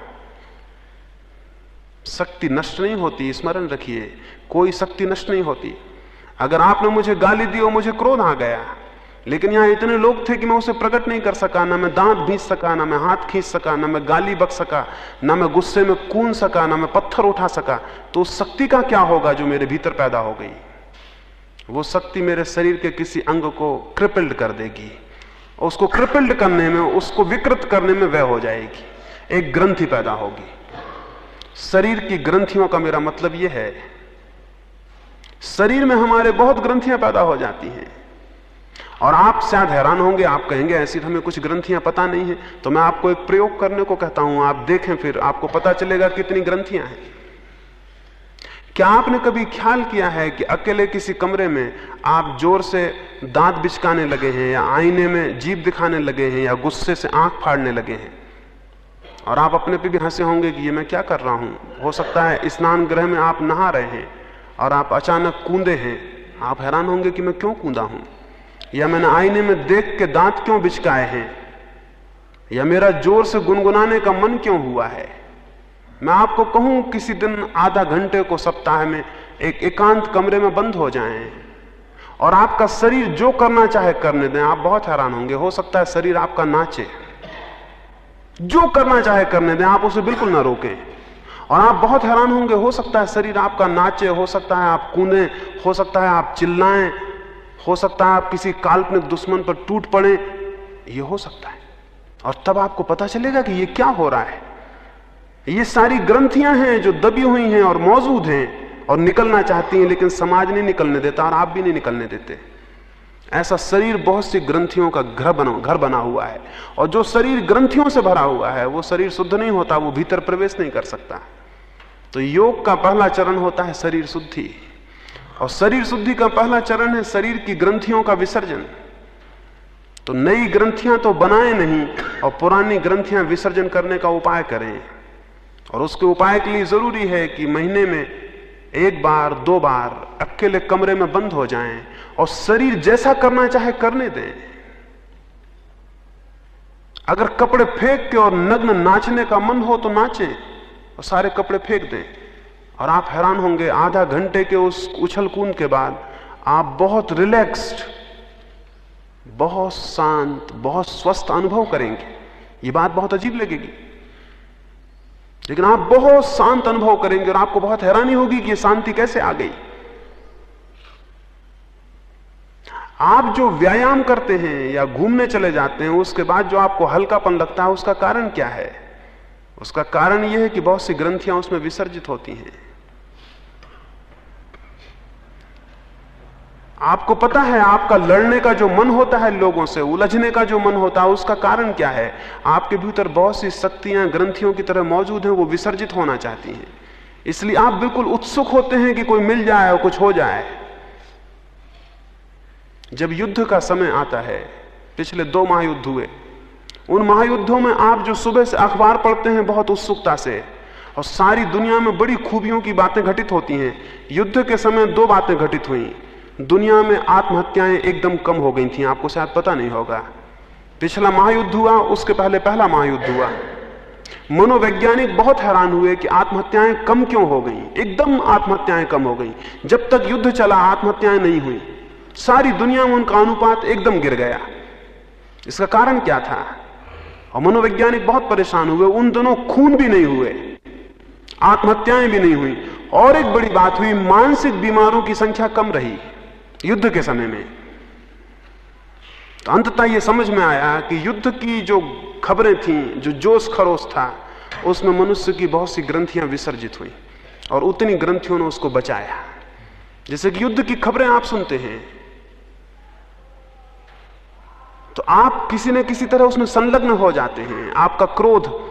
शक्ति नष्ट नहीं होती, स्मरण रखिए, कोई शक्ति नष्ट नहीं होती। अगर आपने मुझे गाली दी और मुझे क्रोध आ गया लेकिन यहाँ इतने लोग थे कि मैं उसे प्रकट नहीं कर सका, ना मैं दांत भीज सका, ना मैं हाथ खींच सका, ना मैं गाली बक सका, ना मैं गुस्से में कून सका, ना मैं पत्थर उठा सका। तो उस शक्ति का क्या होगा जो मेरे भीतर पैदा हो गई? वो शक्ति मेरे शरीर के किसी अंग को क्रिपल्ड कर देगी और उसको क्रिपल्ड करने में, उसको विकृत करने में वह हो जाएगी। एक ग्रंथि पैदा होगी। शरीर की ग्रंथियों का मेरा मतलब यह है, शरीर में हमारे बहुत ग्रंथियाँ पैदा हो जाती हैं। और आप शायद हैरान होंगे, आप कहेंगे, ऐसी हमें कुछ ग्रंथियाँ पता नहीं है। तो मैं आपको एक प्रयोग करने को कहता हूँ, आप देखें फिर, आपको पता चलेगा कितनी ग्रंथियाँ हैं। क्या आपने कभी ख्याल किया है कि अकेले किसी कमरे में आप ज़ोर से दांत बिचकाने लगे हैं, या आईने में जीप दिखाने लगे हैं, या गुस्से से आँख फाड़ने लगे हैं? और आप अपने पे भी हंसे होंगे कि ये मैं क्या कर रहा हूँ? हो सकता है स्नान ग्रह में आप नहा रहे हैं और आप अचानक कूदे हैं। आप हैरान होंगे कि मैं क्यों कूदा हूँ? या मैंने आईने में देख के दांत क्यों बिचकाए हैं? या मेरा ज़ोर से गुनगुनाने का मन क्यों हुआ है? मैं आपको कहूँ, किसी दिन आधा घंटे को सप्ताह में एक एकांत कमरे में बंद हो जाएँ। और आपका शरीर जो करना चाहे करने दें। आप बहुत हैरान होंगे, हो सकता है शरीर आपका नाचे। जो करना चाहे करने दें, आप उसे बिल्कुल ना रोकें। और आप बहुत हैरान होंगे, हो सकता है शरीर आपका नाचे, हो सकता है आप कूदें, हो सकता है आप चिल्लाएँ हो सकता है आप किसी काल्पनिक दुश्मन पर टूट पड़े, ये हो सकता है। और तब आपको पता चलेगा कि ये क्या हो रहा है। ये सारी ग्रंथियाँ हैं जो दबी हुई हैं और मौजूद हैं और निकलना चाहती हैं, लेकिन समाज नहीं निकलने देता और आप भी नहीं निकलने देते। ऐसा शरीर बहुत सी ग्रंथियों का घर बना घर बना हुआ है। और जो शरीर ग्रंथियों से भरा हुआ है, वो शरीर शुद्ध नहीं होता, वो भीतर प्रवेश नहीं कर सकता। तो योग का पहला चरण होता है शरीर शुद्धि। और शरीर शुद्धि का पहला चरण है शरीर की ग्रंथियों का विसर्जन। तो नई ग्रंथियाँ तो बनाए नहीं, और पुरानी ग्रंथियाँ विसर्जन करने का उपाय करें। और उसके उपाय के लिए ज़रूरी है कि महीने में एक बार, दो बार अकेले कमरे में बंद हो जाएँ और शरीर जैसा करना चाहे करने दें। अगर कपड़े फेंक के और नग्न नाचने का मन हो तो नाचें और सारे कपड़े फेंक दें। और आप हैरान होंगे, आधा घंटे के उस उछल कूद के बाद आप बहुत रिलैक्स्ड बहुत शांत, बहुत स्वस्थ अनुभव करेंगे। ये बात बहुत अजीब लगेगी। लेकिन आप बहुत शांत अनुभव करेंगे और आपको बहुत हैरानी होगी कि ये शांति कैसे आ गई। आप जो व्यायाम करते हैं या घूमने चले जाते हैं, उसके बाद जो आपको हल्कापन लगता है, उसका कारण क्या है? उसका कारण यह है कि बहुत सी ग्रंथियाँ उसमें विसर्जित होती हैं। आपको पता है, आपका लड़ने का जो मन होता है लोगों से, उलझने का जो मन होता है, उसका कारण क्या है? आपके भीतर बहुत सी शक्तियाँ, ग्रंथियों की तरह मौजूद हैं, वो विसर्जित होना चाहती हैं। इसलिए आप बिल्कुल उत्सुक होते हैं कि कोई मिल जाए और कुछ हो जाए। जब युद्ध का समय आता है, पिछले दो महायुद्ध हुए, उन महायुद्धों में आप जो सुबह से अखबार पढ़ते हैं, बहुत उत्सुकता से, और सारी दुनिया में बड़ी खूबियों की बातें घटित होती हैं। युद्ध के समय दो बातें घटित हुई। दुनिया में आत्महत्याएँ एकदम कम हो गई थी, आपको शायद पता नहीं होगा। पिछला महायुद्ध हुआ, उसके पहले पहला महायुद्ध हुआ। मनोवैज्ञानिक बहुत हैरान हुए कि आत्महत्याएँ कम क्यों हो गई। एकदम आत्महत्याएँ कम हो गई। जब तक युद्ध चला, आत्महत्याएँ नहीं हुई। सारी दुनिया में उनका अनुपात एकदम गिर गया। इसका कारण क्या था? और मनोवैज्ञानिक बहुत परेशान हुए, उन दोनों खून भी नहीं हुए, आत्महत्याएँ भी नहीं हुई। और एक बड़ी बात हुई, मानसिक बीमारों की संख्या कम रही। युद्ध के समय में। तो अंततः यह समझ में आया कि युद्ध की जो खबरें थी, जो जोश खरोश था, उसमें मनुष्य की बहुत सी ग्रंथियाँ विसर्जित हुई और उतनी ग्रंथियों ने उसको बचाया। जैसे कि युद्ध की खबरें आप सुनते हैं। तो आप किसी न किसी तरह उसमें संलग्न हो जाते हैं। आपका क्रोध,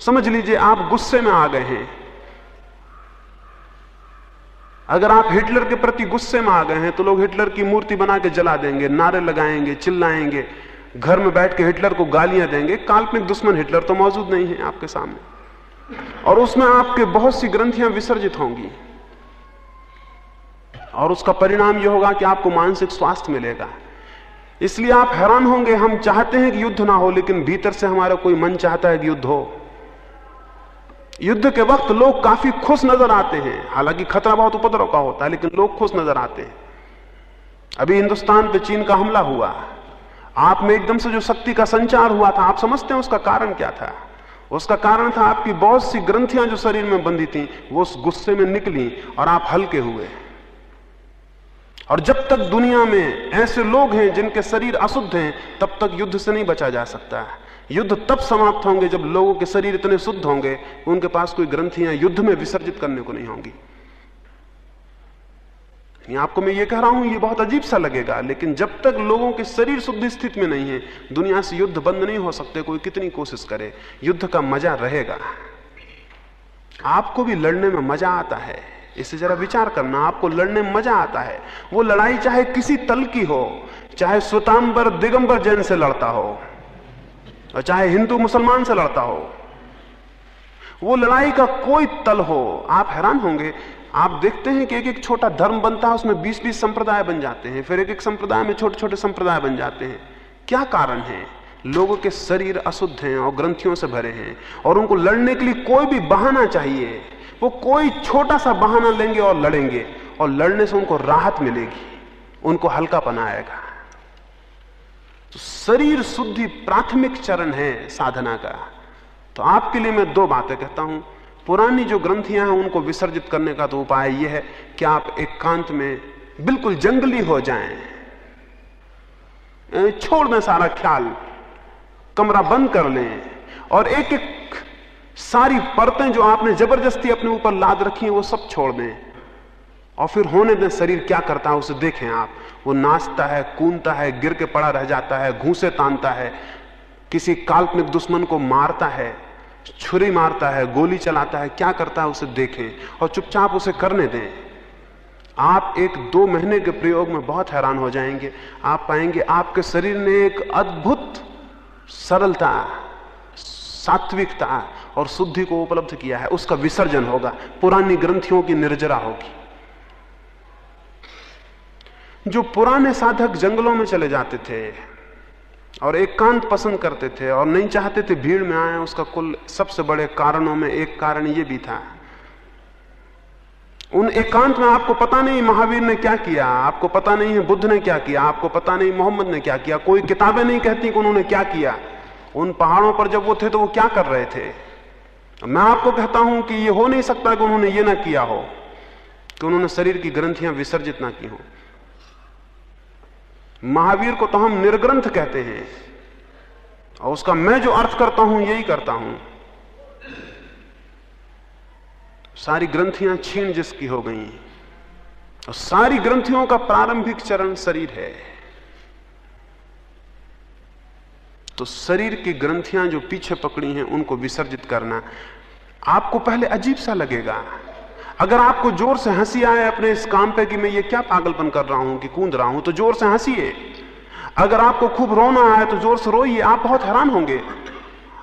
समझ लीजिए आप गुस्से में आ गए हैं। अगर आप हिटलर के प्रति गुस्से में आ गए हैं तो लोग हिटलर की मूर्ति बना के जला देंगे, नारे लगाएँगे, चिल्लाएँगे। घर में बैठ के हिटलर को गालियाँ देंगे। काल्पनिक दुश्मन हिटलर तो मौजूद नहीं है आपके सामने। और उसमें आपके बहुत सी ग्रंथियाँ विसर्जित होंगी। और उसका परिणाम यह होगा कि आपको मानसिक स्वास्थ्य मिलेगा। इसलिए आप हैरान होंगे, हम चाहते हैं कि युद्ध ना हो, लेकिन भीतर से हमारा कोई मन चाहता है कि युद्ध हो। युद्ध के वक्त लोग काफ़ी खुश नज़र आते हैं। हालाँकि खतरा बहुत उपद्रव का होता है, लेकिन लोग खुश नज़र आते हैं। अभी हिंदुस्तान पे चीन का हमला हुआ। आप में एकदम से जो शक्ति का संचार हुआ था, आप समझते हैं उसका कारण क्या था? उसका कारण था आपकी बहुत सी ग्रंथियाँ जो शरीर में बंधी थी, वो उस गुस्से में निकली और आप हल्के हुए। और जब तक दुनिया में ऐसे लोग हैं जिनके शरीर अशुद्ध हैं, तब तक युद्ध से नहीं बचा जा सकता। है युद्ध तब समाप्त होंगे जब लोगों के शरीर इतने शुद्ध होंगे, उनके पास कोई ग्रंथियाँ युद्ध में विसर्जित करने को नहीं होंगी। आपको मैं ये कह रहा हूँ, ये बहुत अजीब सा लगेगा, लेकिन जब तक लोगों के शरीर शुद्ध स्थिति में नहीं है, दुनिया से युद्ध बंद नहीं हो सकते, कोई कितनी कोशिश करे, युद्ध का मज़ा रहेगा। आपको भी लड़ने में मज़ा आता है, इसे जरा विचार करना, आपको लड़ने में मज़ा आता है। वो लड़ाई चाहे किसी तल की हो, चाहे स्वतांबर दिगंबर जैन से लड़ता हो और चाहे हिंदू मुसलमान से लड़ता हो, वो लड़ाई का कोई तल हो, आप हैरान होंगे। आप देखते हैं कि एक एक छोटा धर्म बनता है, उसमें बीस बीस संप्रदाय बन जाते हैं, फिर एक एक संप्रदाय में छोटे छोटे संप्रदाय बन जाते हैं। क्या कारण है? लोगों के शरीर अशुद्ध हैं और ग्रंथियों से भरे हैं, और उनको लड़ने के लिए कोई भी बहाना चाहिए। वो कोई छोटा सा बहाना लेंगे और लड़ेंगे, और लड़ने से उनको राहत मिलेगी, उनको हल्का बनाएगा तो शरीर शुद्धि प्राथमिक चरण है साधना का। तो आपके लिए मैं दो बातें कहता हूँ। पुरानी जो ग्रंथियाँ हैं, उनको विसर्जित करने का तो उपाय यह है कि आप एकांत एक में बिल्कुल जंगली हो जाएँ। छोड़ दें सारा ख्याल, कमरा बंद कर लें और एक एक सारी परतें जो आपने ज़बरदस्ती अपने ऊपर लाद रखी हैं, वो सब छोड़ दें। और फिर होने दें शरीर क्या करता है उसे देखें आप। वो नाचता है, कूदता है, गिर के पड़ा रह जाता है, घूसे तानता है। किसी काल्पनिक दुश्मन को मारता है, छुरी मारता है, गोली चलाता है, क्या करता है उसे देखें और चुपचाप उसे करने दें। आप एक दो महीने के प्रयोग में बहुत हैरान हो जाएँगे। आप पाएँगे आपके शरीर ने एक अद्भुत सरलता, सात्विकता और शुद्धि को उपलब्ध किया है। उसका विसर्जन होगा, पुरानी ग्रंथियों की निर्जरा होगी। जो पुराने साधक जंगलों में चले जाते थे और एकांत एक पसंद करते थे और नहीं चाहते थे भीड़ में आए, उसका कुल सबसे बड़े कारणों में एक कारण यह भी था। उन एकांत में आपको पता नहीं महावीर ने क्या किया, आपको पता नहीं है बुद्ध ने क्या किया, आपको पता नहीं मोहम्मद ने क्या किया, कोई किताबें नहीं कहती कि उन्होंने क्या किया। उन पहाड़ों पर जब वो थे तो वो क्या कर रहे थे? मैं आपको कहता हूँ कि ये हो नहीं सकता कि उन्होंने ये ना किया हो, कि उन्होंने शरीर की ग्रंथियाँ विसर्जित ना की हो। महावीर को तो हम निर्ग्रंथ कहते हैं। और उसका मैं जो अर्थ करता हूँ, यही करता हूँ। सारी ग्रंथियाँ छीन जिसकी हो गई। और सारी ग्रंथियों का प्रारंभिक चरण शरीर है। तो शरीर की ग्रंथियाँ जो पीछे पकड़ी हैं, उनको विसर्जित करना आपको पहले अजीब सा लगेगा। अगर आपको ज़ोर से हँसी आए अपने इस काम पे कि मैं ये क्या पागलपन कर रहा हूँ कि कूद रहा हूँ तो ज़ोर से हंसीए। अगर आपको खूब रोना आए तो ज़ोर से रोइए, आप बहुत हैरान होंगे।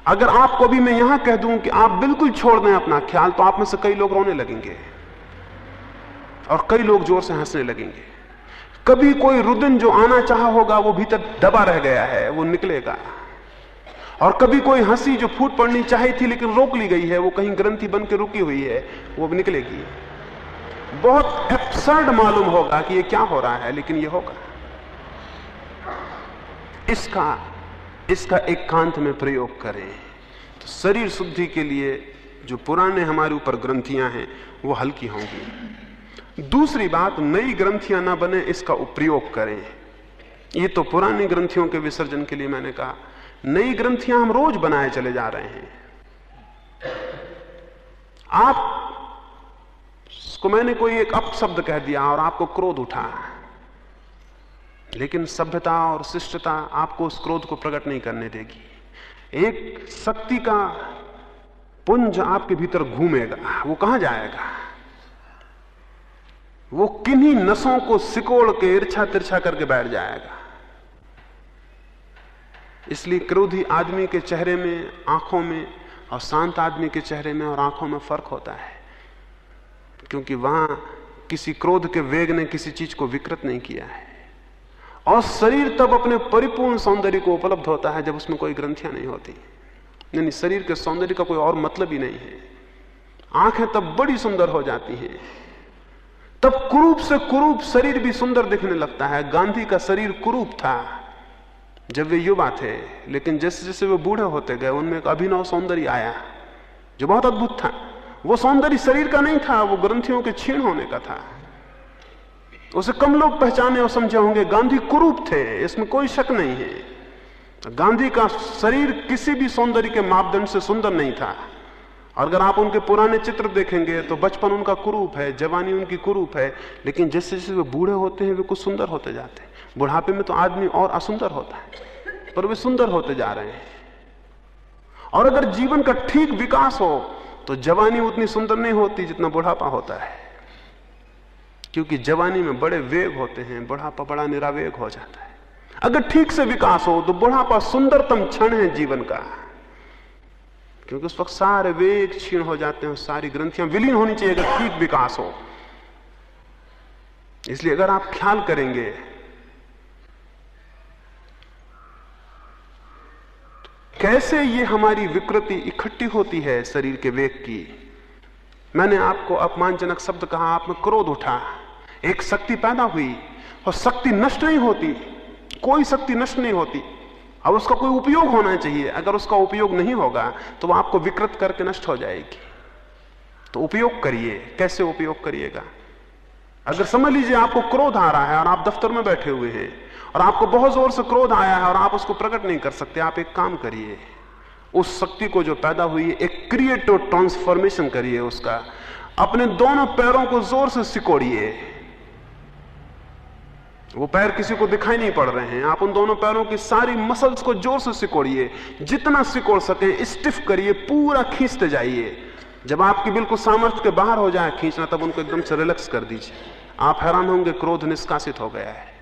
अगर आपको भी मैं यहाँ कह दूँ कि आप बिल्कुल छोड़ दें अपना ख्याल तो आप में से कई लोग रोने लगेंगे। और कई लोग ज़ोर से हंसने लगेंगे। कभी कोई रुदन जो आना चाहा होगा, वो भीतर दबा रह गया है, वो निकलेगा। और कभी कोई हँसी जो फूट पड़नी चाहिए थी लेकिन रोक ली गई है, वो कहीं ग्रंथि बन के रुकी हुई है, वो निकलेगी। बहुत एब्सर्ड मालूम होगा कि ये क्या हो रहा है, लेकिन ये होगा। इसका इसका एकांत एक में प्रयोग करें। तो शरीर शुद्धि के लिए जो पुराने हमारे ऊपर ग्रंथियाँ हैं, वो हल्की होंगी। दूसरी बात, नई ग्रंथियाँ ना बने, इसका उपयोग करें। ये तो पुरानी ग्रंथियों के विसर्जन के लिए मैंने कहा। नई ग्रंथियाँ हम रोज बनाए चले जा रहे हैं। आप को मैंने कोई एक अपशब्द कह दिया और आपको क्रोध उठा। लेकिन सभ्यता और शिष्टता आपको उस क्रोध को प्रकट नहीं करने देगी। एक शक्ति का पुंज आपके भीतर घूमेगा, वो कहाँ जाएगा? वो किन्हीं नसों को सिकोड़ के इर्छा तिरछा करके बैठ जाएगा। इसलिए क्रोधी आदमी के चेहरे में, आँखों में और शांत आदमी के चेहरे में और आँखों में फ़र्क होता है। क्योंकि वहाँ किसी क्रोध के वेग ने किसी चीज़ को विकृत नहीं किया है। और शरीर तब अपने परिपूर्ण सौंदर्य को उपलब्ध होता है जब उसमें कोई ग्रंथियाँ नहीं होती। यानी शरीर के सौंदर्य का कोई और मतलब ही नहीं है। आँखें तब बड़ी सुंदर हो जाती हैं। तब कुरूप से कुरूप शरीर भी सुंदर दिखने लगता है। गांधी का शरीर कुरूप था। जब वे युवा थे लेकिन जैसे जैसे वे बूढ़े होते गए, उनमें एक अभिनव सौंदर्य आया, जो बहुत अद्भुत था। वो सौंदर्य शरीर का नहीं था, वो ग्रंथियों के छीण होने का था। उसे कम लोग पहचाने और समझे होंगे, गांधी कुरूप थे, इसमें कोई शक नहीं है। गांधी का शरीर किसी भी सौंदर्य के मापदंड से सुंदर नहीं था। और अगर आप उनके पुराने चित्र देखेंगे तो बचपन उनका कुरूप है, जवानी उनकी कुरूप है, लेकिन जैसे जैसे वे बूढ़े होते हैं, वे कुछ सुंदर होते जाते हैं। बुढ़ापे में तो आदमी और असुंदर होता है, पर वे सुंदर होते जा रहे हैं। और अगर जीवन का ठीक विकास हो तो जवानी उतनी सुंदर नहीं होती जितना बुढ़ापा होता है। क्योंकि जवानी में बड़े वेग होते हैं, बुढ़ापा बड़ा निरावेग हो जाता है। अगर ठीक से विकास हो तो बुढ़ापा सुंदरतम क्षण है जीवन का। क्योंकि उस वक्त सारे वेग क्षीण हो जाते हैं, सारी ग्रंथियाँ विलीन होनी चाहिए अगर ठीक विकास हो। इसलिए अगर आप ख्याल करेंगे कैसे ये हमारी विकृति इकट्ठी होती है शरीर के वेग की? मैंने आपको अपमानजनक शब्द कहा आप में क्रोध उठा। एक शक्ति पैदा हुई और शक्ति नष्ट नहीं होती। कोई शक्ति नष्ट नहीं होती। अब उसका कोई उपयोग होना चाहिए। अगर उसका उपयोग नहीं होगा तो वह आपको विकृत करके नष्ट हो जाएगी। तो उपयोग करिए। कैसे उपयोग करिएगा? अगर समझ लीजिए आपको क्रोध आ रहा है और आप दफ्तर में बैठे हुए हैं और आपको बहुत ज़ोर से क्रोध आया है और आप उसको प्रकट नहीं कर सकते। आप एक काम करिए, उस शक्ति को जो पैदा हुई है एक क्रिएटिव ट्रांसफॉर्मेशन करिए उसका। अपने दोनों पैरों को ज़ोर से सिकोड़िए। वो पैर किसी को दिखाई नहीं पड़ रहे हैं। आप उन दोनों पैरों की सारी मसल्स को ज़ोर से सिकोड़िए। जितना सिकोड़ सके स्टिफ करिए, पूरा खींचते जाइए। जब आपकी बिल्कुल सामर्थ्य के बाहर हो जाए खींचना, तब उनको एकदम से रिलैक्स कर दीजिए। आप हैरान होंगे, क्रोध निष्कासित हो गया है।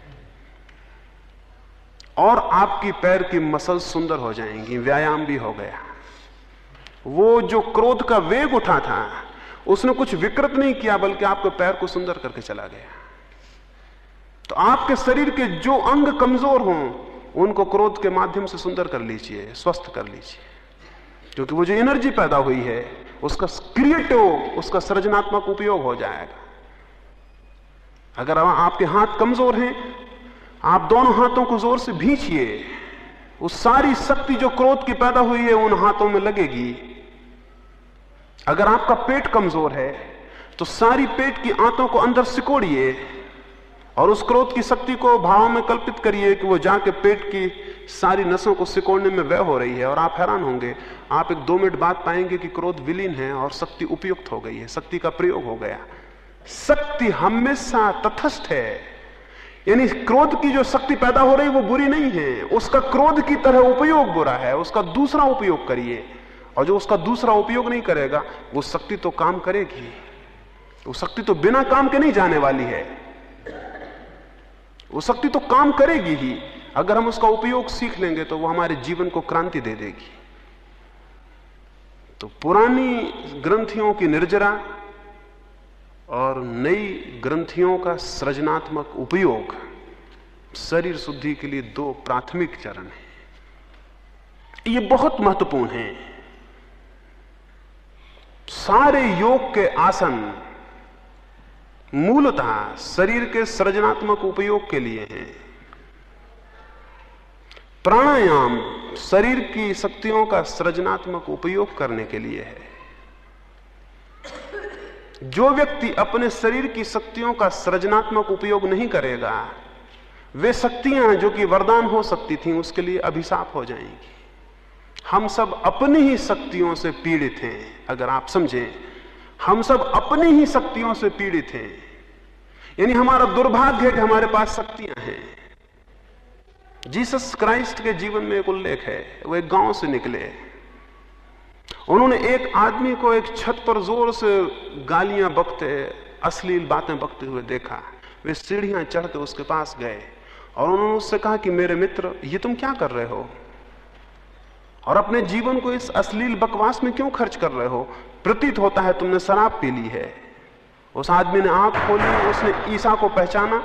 और आपकी पैर की मसल सुंदर हो जाएँगी, व्यायाम भी हो गया। वो जो क्रोध का वेग उठा था, उसने कुछ विकृत नहीं किया, बल्कि आपके पैर को सुंदर करके चला गया। तो आपके शरीर के जो अंग कमज़ोर हों, उनको क्रोध के माध्यम से सुंदर कर लीजिए, स्वस्थ कर लीजिए। क्योंकि वो जो एनर्जी पैदा हुई है, उसका क्रिएटिव, उसका सृजनात्मक उपयोग हो जाएगा। अगर आपके हाथ कमज़ोर हैं आप दोनों हाथों को ज़ोर से भींचिए। उस सारी शक्ति जो क्रोध की पैदा हुई है, उन हाथों में लगेगी। अगर आपका पेट कमज़ोर है तो सारी पेट की आंतों को अंदर सिकोड़िए और उस क्रोध की शक्ति को भाव में कल्पित करिए कि वो जाके पेट की सारी नसों को सिकोड़ने में व्यय हो रही है और आप हैरान होंगे। आप एक दो मिनट बाद पाएँगे कि क्रोध विलीन है और शक्ति उपयुक्त हो गई है, शक्ति का प्रयोग हो गया। शक्ति हमेशा तथस्थ है। यानी क्रोध की जो शक्ति पैदा हो रही, वो बुरी नहीं है। उसका क्रोध की तरह उपयोग बुरा है, उसका दूसरा उपयोग करिए। और जो उसका दूसरा उपयोग नहीं करेगा, वो शक्ति तो काम करेगी। वो शक्ति तो बिना काम के नहीं जाने वाली है। वो शक्ति तो काम करेगी ही। अगर हम उसका उपयोग सीख लेंगे तो वो हमारे जीवन को क्रांति दे देगी। तो पुरानी ग्रंथियों की निर्जरा और नई ग्रंथियों का सृजनात्मक उपयोग शरीर शुद्धि के लिए दो प्राथमिक चरण है। ये बहुत महत्वपूर्ण है। सारे योग के आसन मूलतः शरीर के सृजनात्मक उपयोग के लिए हैं। प्राणायाम शरीर की शक्तियों का सृजनात्मक उपयोग करने के लिए है। जो व्यक्ति अपने शरीर की शक्तियों का सृजनात्मक उपयोग नहीं करेगा, वे शक्तियाँ जो कि वरदान हो सकती थी, उसके लिए अभिशाप हो जाएँगी। हम सब अपनी ही शक्तियों से पीड़ित हैं, अगर आप समझें। हम सब अपनी ही शक्तियों से पीड़ित हैं। यानी हमारा दुर्भाग्य है कि हमारे पास शक्तियाँ हैं। जीसस क्राइस्ट के जीवन में एक उल्लेख है, वो एक गाँव से निकले। उन्होंने एक आदमी को एक छत पर ज़ोर से गालियाँ बकते, अश्लील बातें बकते हुए देखा। वे सीढ़ियाँ चढ़ते उसके पास गए और उन्होंने उससे कहा कि मेरे मित्र, ये तुम क्या कर रहे हो? और अपने जीवन को इस अश्लील बकवास में क्यों खर्च कर रहे हो? प्रतीत होता है तुमने शराब पी ली है। उस आदमी ने आँख खोली, उसने ईसा को पहचाना।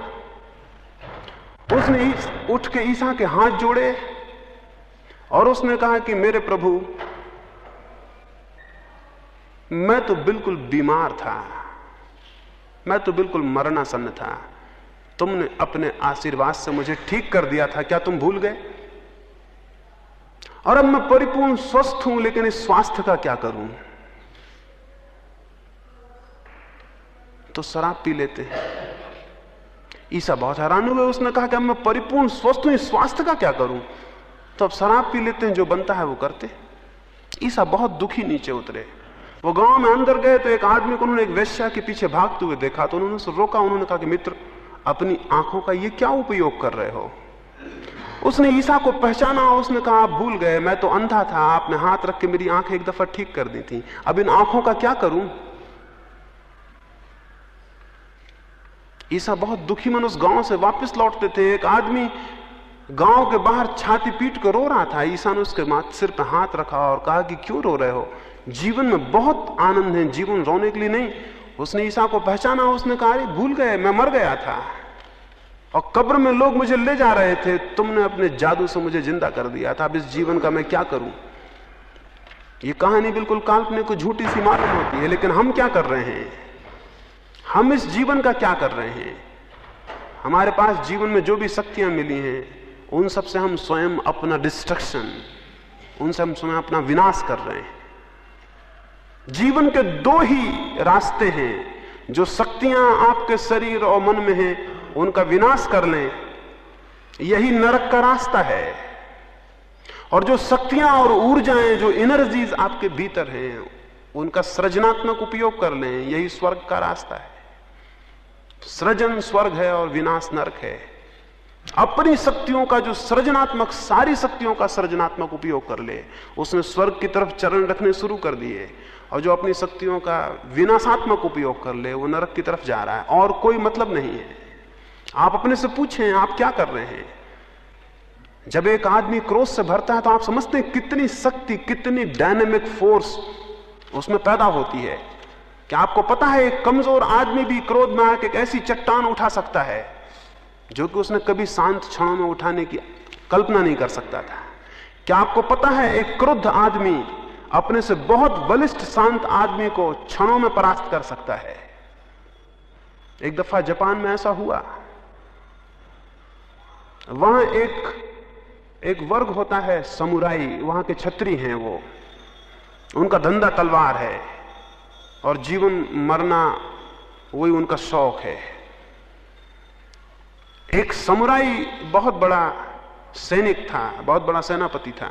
उसने उठ के ईसा के हाथ जोड़े और उसने कहा कि मेरे प्रभु मैं तो बिल्कुल बीमार था। मैं तो बिल्कुल मरना सन्न था। तुमने अपने आशीर्वाद से मुझे ठीक कर दिया था। क्या तुम भूल गए? और अब मैं परिपूर्ण स्वस्थ हूँ, लेकिन इस स्वास्थ्य का क्या करूँ? तो शराब पी लेते हैं। ईसा बहुत हैरान हुए उसने कहा कि अब मैं परिपूर्ण स्वस्थ हूँ? इस स्वास्थ्य का क्या करूँ? तो अब शराब पी लेते हैं। जो बनता है वो करते ईसा बहुत दुखी नीचे उतरे। वो गाँव में अंदर गए तो एक आदमी को उन्होंने एक वैश्या के पीछे भागते हुए देखा तो उन्होंने उसे रोका, उन्होंने कहा कि मित्र, अपनी आँखों का ये क्या उपयोग कर रहे हो? उसने ईसा को पहचाना, उसने कहा, आप भूल गए, मैं तो अंधा था, आपने हाथ रख के मेरी आँखें एक दफ़ा ठीक कर दी थी। अब इन आँखों का क्या करूँ? ईसा बहुत दुखी मन उस गाँव से वापस लौटते थे। एक आदमी गाँव के बाहर छाती पीट कर रो रहा था। ईसा ने उसके सिर पर हाथ रखा और कहा कि, क्यों रो रहे हो? जीवन में बहुत आनंद है, जीवन रोने के लिए नहीं। उसने ईसा को पहचाना, उसने कहा, अरे, भूल गए मैं मर गया था। और कब्र में लोग मुझे ले जा रहे थे, तुमने अपने जादू से मुझे ज़िंदा कर दिया था। अब इस जीवन का मैं क्या करूँ? ये कहानी बिल्कुल काल्पनिक को झूठी सी मालूम होती है, लेकिन हम क्या कर रहे हैं? हम इस जीवन का क्या कर रहे हैं? हमारे पास जीवन में जो भी शक्तियाँ मिली हैं, उन सबसे हम स्वयं अपना डिस्ट्रक्शन उनसे हम स्वयं अपना विनाश कर रहे हैं। जीवन के दो ही रास्ते हैं, जो शक्तियाँ आपके शरीर और मन में हैं, उनका विनाश कर लें। यही नरक का रास्ता है। और जो शक्तियाँ और ऊर्जाएँ, जो एनर्जीज आपके भीतर हैं, उनका सृजनात्मक उपयोग कर लें। यही स्वर्ग का रास्ता है। सृजन स्वर्ग है और विनाश नरक है। अपनी शक्तियों का जो सृजनात्मक, सारी शक्तियों का सृजनात्मक उपयोग कर ले, उसने स्वर्ग की तरफ़ चरण रखने शुरू कर दिए, और जो अपनी शक्तियों का विनाशात्मक उपयोग कर ले, वो नरक की तरफ़ जा रहा है, और कोई मतलब नहीं है। आप अपने से पूछें, आप क्या कर रहे हैं? जब एक आदमी क्रोध से भरता है तो आप समझते हैं कितनी शक्ति, कितनी डायनेमिक फोर्स उसमें पैदा होती है। क्या आपको पता है, एक कमज़ोर आदमी भी क्रोध में आकर ऐसी चट्टान उठा सकता है? जो कि उसने कभी शांत क्षणों में उठाने की कल्पना नहीं कर सकता था। क्या आपको पता है, एक क्रुद्ध आदमी अपने से बहुत बलिष्ठ शांत आदमी को क्षणों में परास्त कर सकता है? एक दफ़ा जापान में ऐसा हुआ। वहाँ एक एक वर्ग होता है समुराई, वहाँ के छत्री हैं वो। उनका धंधा तलवार है और जीवन मरना वही उनका शौक है। एक समुराई बहुत बड़ा सैनिक था, बहुत बड़ा सेनापति था।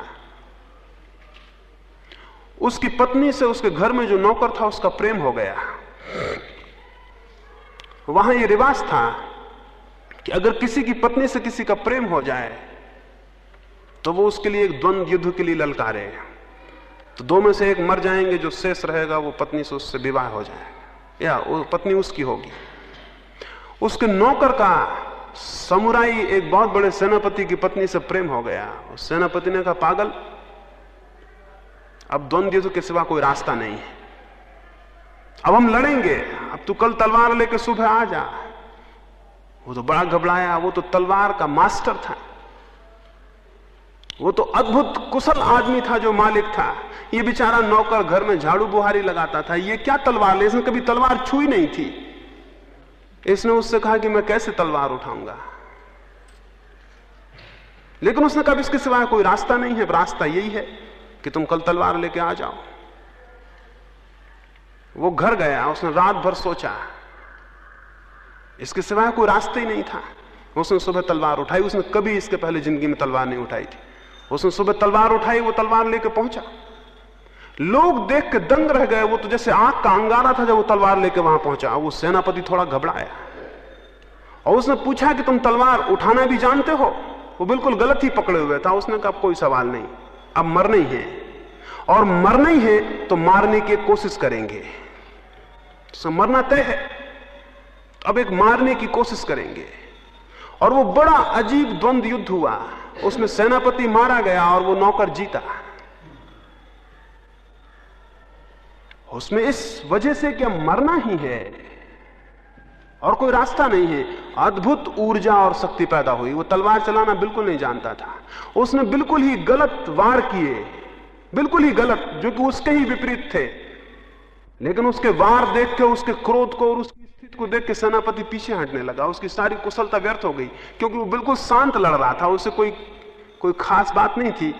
उसकी पत्नी से उसके घर में जो नौकर था, उसका प्रेम हो गया। वहाँ यह रिवाज था कि अगर किसी की पत्नी से किसी का प्रेम हो जाए तो वो उसके लिए एक द्वंद युद्ध के लिए ललकारे। तो दो में से एक मर जाएँगे, जो शेष रहेगा, वो पत्नी से उससे विवाह हो जाएगा या पत्नी उसकी होगी। उसके नौकर का समुराई एक बहुत बड़े सेनापति की पत्नी से प्रेम हो गया। उस सेनापति ने कहा, पागल, अब द्वंद युद्ध के सिवा कोई रास्ता नहीं है। अब हम लड़ेंगे। अब तू कल तलवार लेके सुबह आ जा। वो तो बड़ा घबराया। वो तो तलवार का मास्टर था। वो तो अद्भुत कुशल आदमी था जो मालिक था। ये बेचारा नौकर घर में झाड़ू बुहारी लगाता था। ये क्या तलवार? ले इसने कभी तलवार छुई नहीं थी। इसने उससे कहा कि मैं कैसे तलवार उठाऊँगा? लेकिन उसने कहा इसके सिवाय कोई रास्ता नहीं है रास्ता यही है कि तुम कल तलवार लेके आ जाओ। वो घर गया, उसने रात भर सोचा। इसके सिवाय कोई रास्ता ही नहीं था। उसने सुबह तलवार उठाई, उसने कभी इसके पहले ज़िंदगी में तलवार नहीं उठाई थी। उसने सुबह तलवार उठाई, वो तलवार लेके पहुँचा। लोग देख के दंग रह गए। वो तो जैसे आँख का अंगारा था जब वो तलवार लेके वहाँ पहुँचा। वो सेनापति थोड़ा घबराया। और उसने पूछा कि तुम तलवार उठाना भी जानते हो? वो बिल्कुल गलत ही पकड़े हुए था। उसने कहा कोई सवाल नहीं। अब मरना ही है। और मरना ही है तो मारने की कोशिश करेंगे। तो मरना तय है। अब एक मारने की कोशिश करेंगे। और वो बड़ा अजीब द्वंद युद्ध हुआ। उसमें सेनापति मारा गया और वो नौकर जीता। उसमें इस वजह से क्या मरना ही है और कोई रास्ता नहीं है। अद्भुत ऊर्जा और शक्ति पैदा हुई। वो तलवार चलाना बिल्कुल नहीं जानता था। उसने बिल्कुल ही गलत वार किए। बिल्कुल ही गलत, जो कि उसके ही विपरीत थे। लेकिन उसके वार देख के, उसके क्रोध को और उसकी स्थिति को देख के सेनापति पीछे हटने लगा। उसकी सारी कुशलता व्यर्थ हो गई, क्योंकि वो बिल्कुल शांत लड़ रहा था। उसे कोई कोई खास बात नहीं थी।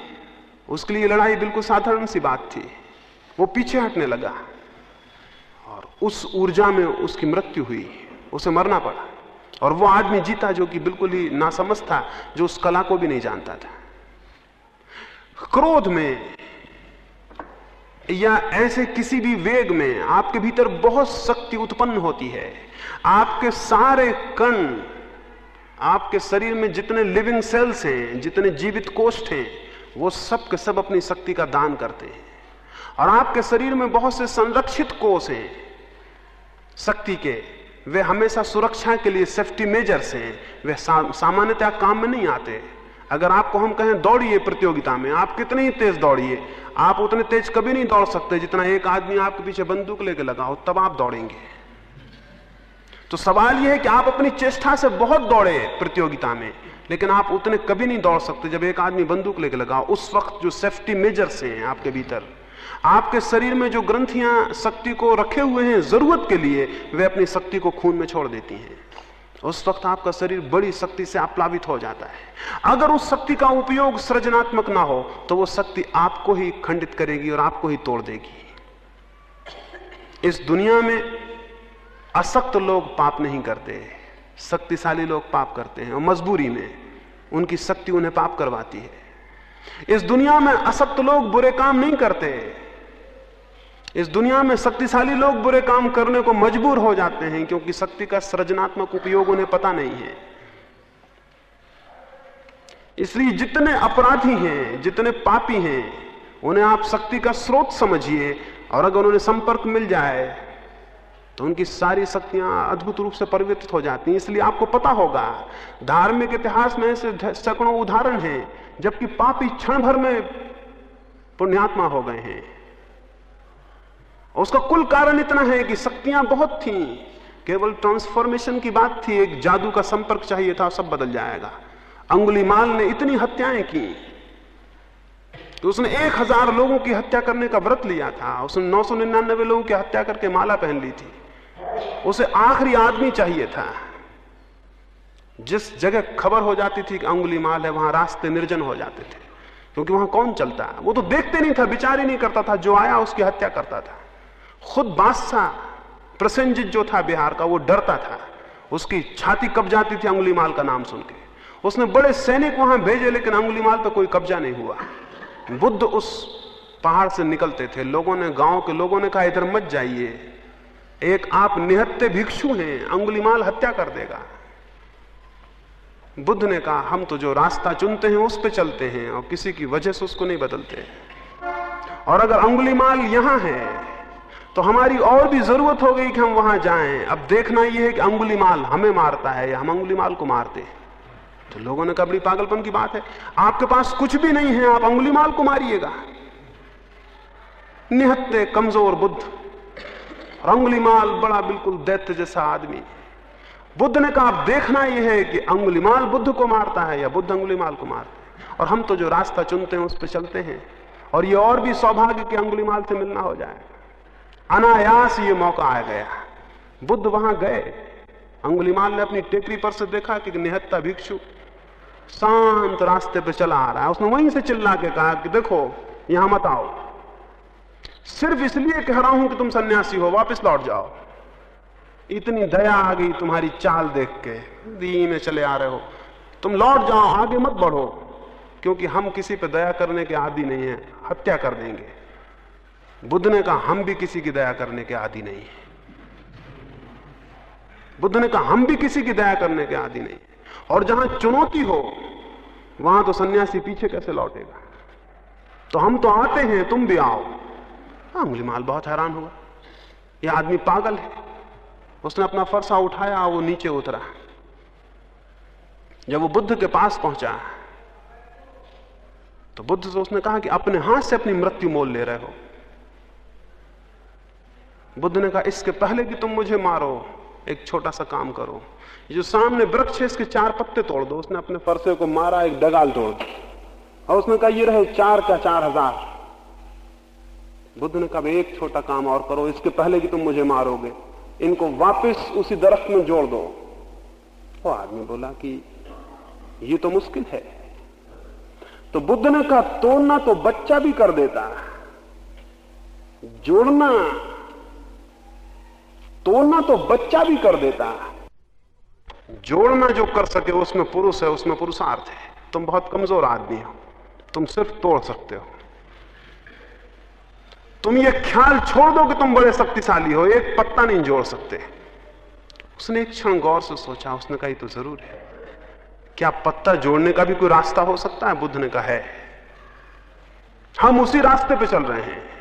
उसके लिए लड़ाई बिल्कुल साधारण सी बात थी। वो पीछे हटने लगा और उस ऊर्जा में उसकी मृत्यु हुई। उसे मरना पड़ा। और वो आदमी जीता जो कि बिल्कुल ही नासमझ था, जो उस कला को भी नहीं जानता था। क्रोध में या ऐसे किसी भी वेग में आपके भीतर बहुत शक्ति उत्पन्न होती है। आपके सारे कण, आपके शरीर में जितने लिविंग सेल्स हैं, जितने जीवित कोष्ठ हैं, वो सब के सब अपनी शक्ति का दान करते हैं। और आपके शरीर में बहुत से संरक्षित कोष हैं। शक्ति के वे हमेशा सुरक्षा के लिए सेफ्टी मेजर्स हैं। वे सा, सामान्यतः काम में नहीं आते। अगर आपको हम कहें दौड़िए प्रतियोगिता में आप कितने ही तेज दौड़िए आप उतने तेज कभी नहीं दौड़ सकते जितना एक आदमी आपके पीछे बंदूक लेके लगा हो तब आप दौड़ेंगे। तो सवाल यह है कि आप अपनी चेष्टा से बहुत दौड़े प्रतियोगिता में लेकिन आप उतने कभी नहीं दौड़ सकते जब एक आदमी बंदूक लेके लगा उस वक्त जो सेफ्टी मेजर्स हैं आपके भीतर आपके शरीर में जो ग्रंथियाँ शक्ति को रखे हुए हैं ज़रूरत के लिए, वे अपनी शक्ति को खून में छोड़ देती हैं। उस वक्त आपका शरीर बड़ी शक्ति से आप्लावित हो जाता है। अगर उस शक्ति का उपयोग सृजनात्मक ना हो तो वो शक्ति आपको ही खंडित करेगी और आपको ही तोड़ देगी। इस दुनिया में असक्त लोग पाप नहीं करते, शक्तिशाली लोग पाप करते हैं और मजबूरी में उनकी शक्ति उन्हें पाप करवाती है। इस दुनिया में असक्त लोग बुरे काम नहीं करते इस दुनिया में शक्तिशाली लोग बुरे काम करने को मजबूर हो जाते हैं क्योंकि शक्ति का सृजनात्मक उपयोग उन्हें पता नहीं है। इसलिए जितने अपराधी हैं, जितने पापी हैं, उन्हें आप शक्ति का स्रोत समझिए और अगर उन्हें संपर्क मिल जाए तो उनकी सारी शक्तियाँ अद्भुत रूप से परिवर्तित हो जाती हैं। इसलिए आपको पता होगा, धार्मिक इतिहास में ऐसे सैकड़ों उदाहरण हैं, जबकि पापी क्षण भर में पुण्यात्मा हो गए हैं। उसका कुल कारण इतना है कि शक्तियाँ बहुत थी। केवल ट्रांसफॉर्मेशन की बात थी, एक जादू का संपर्क चाहिए था, सब बदल जाएगा। अंगुलीमाल ने इतनी हत्याएँ की। तो उसने एक हज़ार लोगों की हत्या करने का व्रत लिया था। उसने नौ सौ निन्यानबे लोगों की हत्या करके माला पहन ली थी। उसे आखिरी आदमी चाहिए था। जिस जगह खबर हो जाती थी कि अंगुली माल है, वहाँ रास्ते निर्जन हो जाते थे। क्योंकि वहाँ कौन चलता? है वो तो देखते नहीं था, विचार ही नहीं करता था। जो आया, उसकी हत्या करता था। खुद बादशाह प्रसेंजित जो था बिहार का, वो डरता था। उसकी छाती कब जाती थी अंगुली माल का नाम सुन के उसने बड़े सैनिक वहाँ भेजे, लेकिन अंगुली माल पर कोई कब्जा नहीं हुआ। बुद्ध उस पहाड़ से निकलते थे। लोगों ने, गाँव के लोगों ने कहा, इधर मत जाइए। एक आप निहत्ते भिक्षु हैं अंगुलीमाल हत्या कर देगा। बुद्ध ने कहा, हम तो जो रास्ता चुनते हैं, उस पर चलते हैं, और किसी की वजह से उसको नहीं बदलते और अगर अंगुलीमाल यहाँ है तो हमारी और भी ज़रूरत हो गई कि हम वहाँ जाएँ। अब देखना यह है कि अंगुलीमाल हमें मारता है या हम अंगुलीमाल को मारते हैं। तो लोगों ने कहा, बड़ी पागलपन की बात है। आपके पास कुछ भी नहीं है, आप अंगुलीमाल को मारिएगा। निहत्ते कमज़ोर बुद्ध। अंगुलीमाल बड़ा बिल्कुल दैत्य जैसा आदमी बुद्ध ने कहा, अब देखना यह है कि अंगुलीमाल बुद्ध को मारता है या बुद्ध अंगुलीमाल को मारते हैं। और हम तो जो रास्ता चुनते हैं, उस पर चलते हैं। और ये और भी सौभाग्य के अंगुलीमाल से मिलना हो जाए। अनायास ये मौका आ गया। बुद्ध वहाँ गए। अंगुलीमाल ने अपनी टेकरी पर से देखा कि निहत्ता भिक्षु शांत रास्ते पर चला आ रहा है। उसने वहीं से चिल्ला के कहा कि देखो, यहाँ मत आओ। सिर्फ़ इसलिए कह रहा हूँ कि तुम सन्यासी हो, वापस लौट जाओ। इतनी दया आ गई तुम्हारी चाल देख के। धीमे चले आ रहे हो। तुम लौट जाओ, आगे मत बढ़ो, क्योंकि हम किसी पर दया करने के आदि नहीं है। हत्या कर देंगे। बुद्ध ने कहा, हम भी किसी की दया करने के आदि नहीं है। बुद्ध ने कहा, हम भी किसी की दया करने के आदि नहीं और जहाँ चुनौती हो, वहाँ तो सन्यासी पीछे कैसे लौटेगा? तो हम तो आते हैं, तुम भी आओ। अंगुली माल बहुत हैरान हुआ। यह आदमी पागल है। उसने अपना फरसा उठाया, वो नीचे उतरा। जब वो बुद्ध के पास पहुँचा तो बुद्ध से उसने कहा कि अपने हाथ से अपनी मृत्यु मोल ले रहे हो। बुद्ध ने कहा, इसके पहले कि तुम मुझे मारो, एक छोटा सा काम करो। जो सामने वृक्ष है, इसके चार पत्ते तोड़ दो। उसने अपने फरसे को मारा, एक डगाल तोड़ दी। और उसने कहा, ये रहे चार का चार हज़ार। बुद्ध ने कहा, एक छोटा काम और करो, इसके पहले कि तुम मुझे मारोगे। इनको वापस उसी दरख्त में जोड़ दो। वो आदमी बोला कि, ये तो मुश्किल है। तो बुद्ध ने कहा, तोड़ना तो बच्चा भी कर देता। जोड़ना तोड़ना तो बच्चा भी कर देता जोड़ना जो कर सके, उसमें पुरुष है, उसमें पुरुषार्थ है। तुम बहुत कमज़ोर आदमी हो। तुम सिर्फ़ तोड़ सकते हो। तुम ये ख्याल छोड़ दो कि तुम बड़े शक्तिशाली हो, एक पत्ता नहीं जोड़ सकते। उसने एक क्षण गौर से सोचा, उसने कहा तो ज़रूर है। क्या पत्ता जोड़ने का भी कोई रास्ता हो सकता है? बुद्ध ने कहा, है। हम उसी रास्ते पे चल रहे हैं।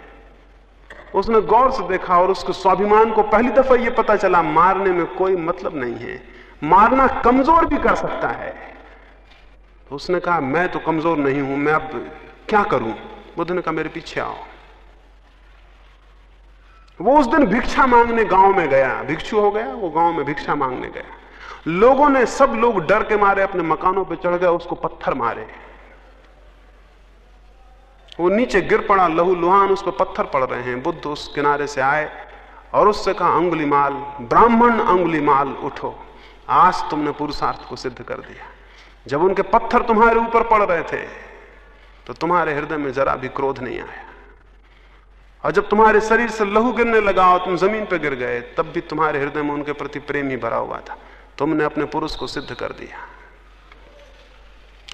उसने गौर से देखा और उसके स्वाभिमान को पहली दफ़ा यह पता चला, मारने में कोई मतलब नहीं है। मारना कमज़ोर भी कर सकता है। तो उसने कहा, मैं तो कमज़ोर नहीं हूँ, मैं अब क्या करूँ? बुद्ध ने कहा, मेरे पीछे आओ। वो उस दिन भिक्षा मांगने गाँव में गया। भिक्षु हो गया, वो गाँव में भिक्षा मांगने गया। लोगों ने सब लोग डर के मारे, अपने मकानों पर चढ़ गए, उसको पत्थर मारे। वो नीचे गिर पड़ा, लहू लुहान उस पर पत्थर पड़ रहे हैं। बुद्ध उस किनारे से आए और उससे कहा, अंगुली माल, ब्राह्मण अंगुली माल उठो। आज तुमने पुरुषार्थ को सिद्ध कर दिया। जब उनके पत्थर तुम्हारे ऊपर पड़ रहे थे तो तुम्हारे हृदय में जरा भी क्रोध नहीं आया। और जब तुम्हारे शरीर से लहू गिरने लगा और तुम ज़मीन पर गिर गए, तब भी तुम्हारे हृदय में उनके प्रति प्रेम ही भरा हुआ था। तुमने अपने पुरुष को सिद्ध कर दिया।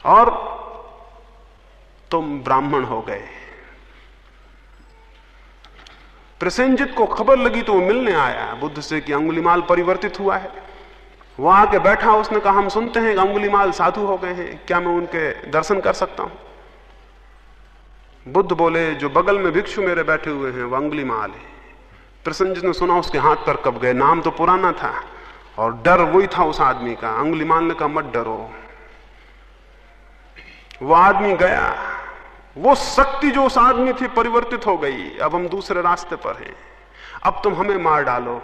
और तुम ब्राह्मण हो गए। प्रसेंजित को खबर लगी तो वो मिलने आया। बुद्ध से कि अंगुलीमाल परिवर्तित हुआ है। वो आके बैठा, उसने कहा, हम सुनते हैं अंगुलीमाल साधु हो गए हैं। क्या मैं उनके दर्शन कर सकता हूँ? बुद्ध बोले, जो बगल में भिक्षु मेरे बैठे हुए हैं, वो अंगुलीमाल है। प्रसन्नजित ने सुना, उसके हाथ पर कब गए। नाम तो पुराना था और डर वही था उस आदमी का। अंगुलीमाल ने कहा, मत डरो। वो आदमी गया। वो शक्ति जो उस आदमी थी परिवर्तित हो गई। अब हम दूसरे रास्ते पर हैं। अब तुम हमें मार डालो।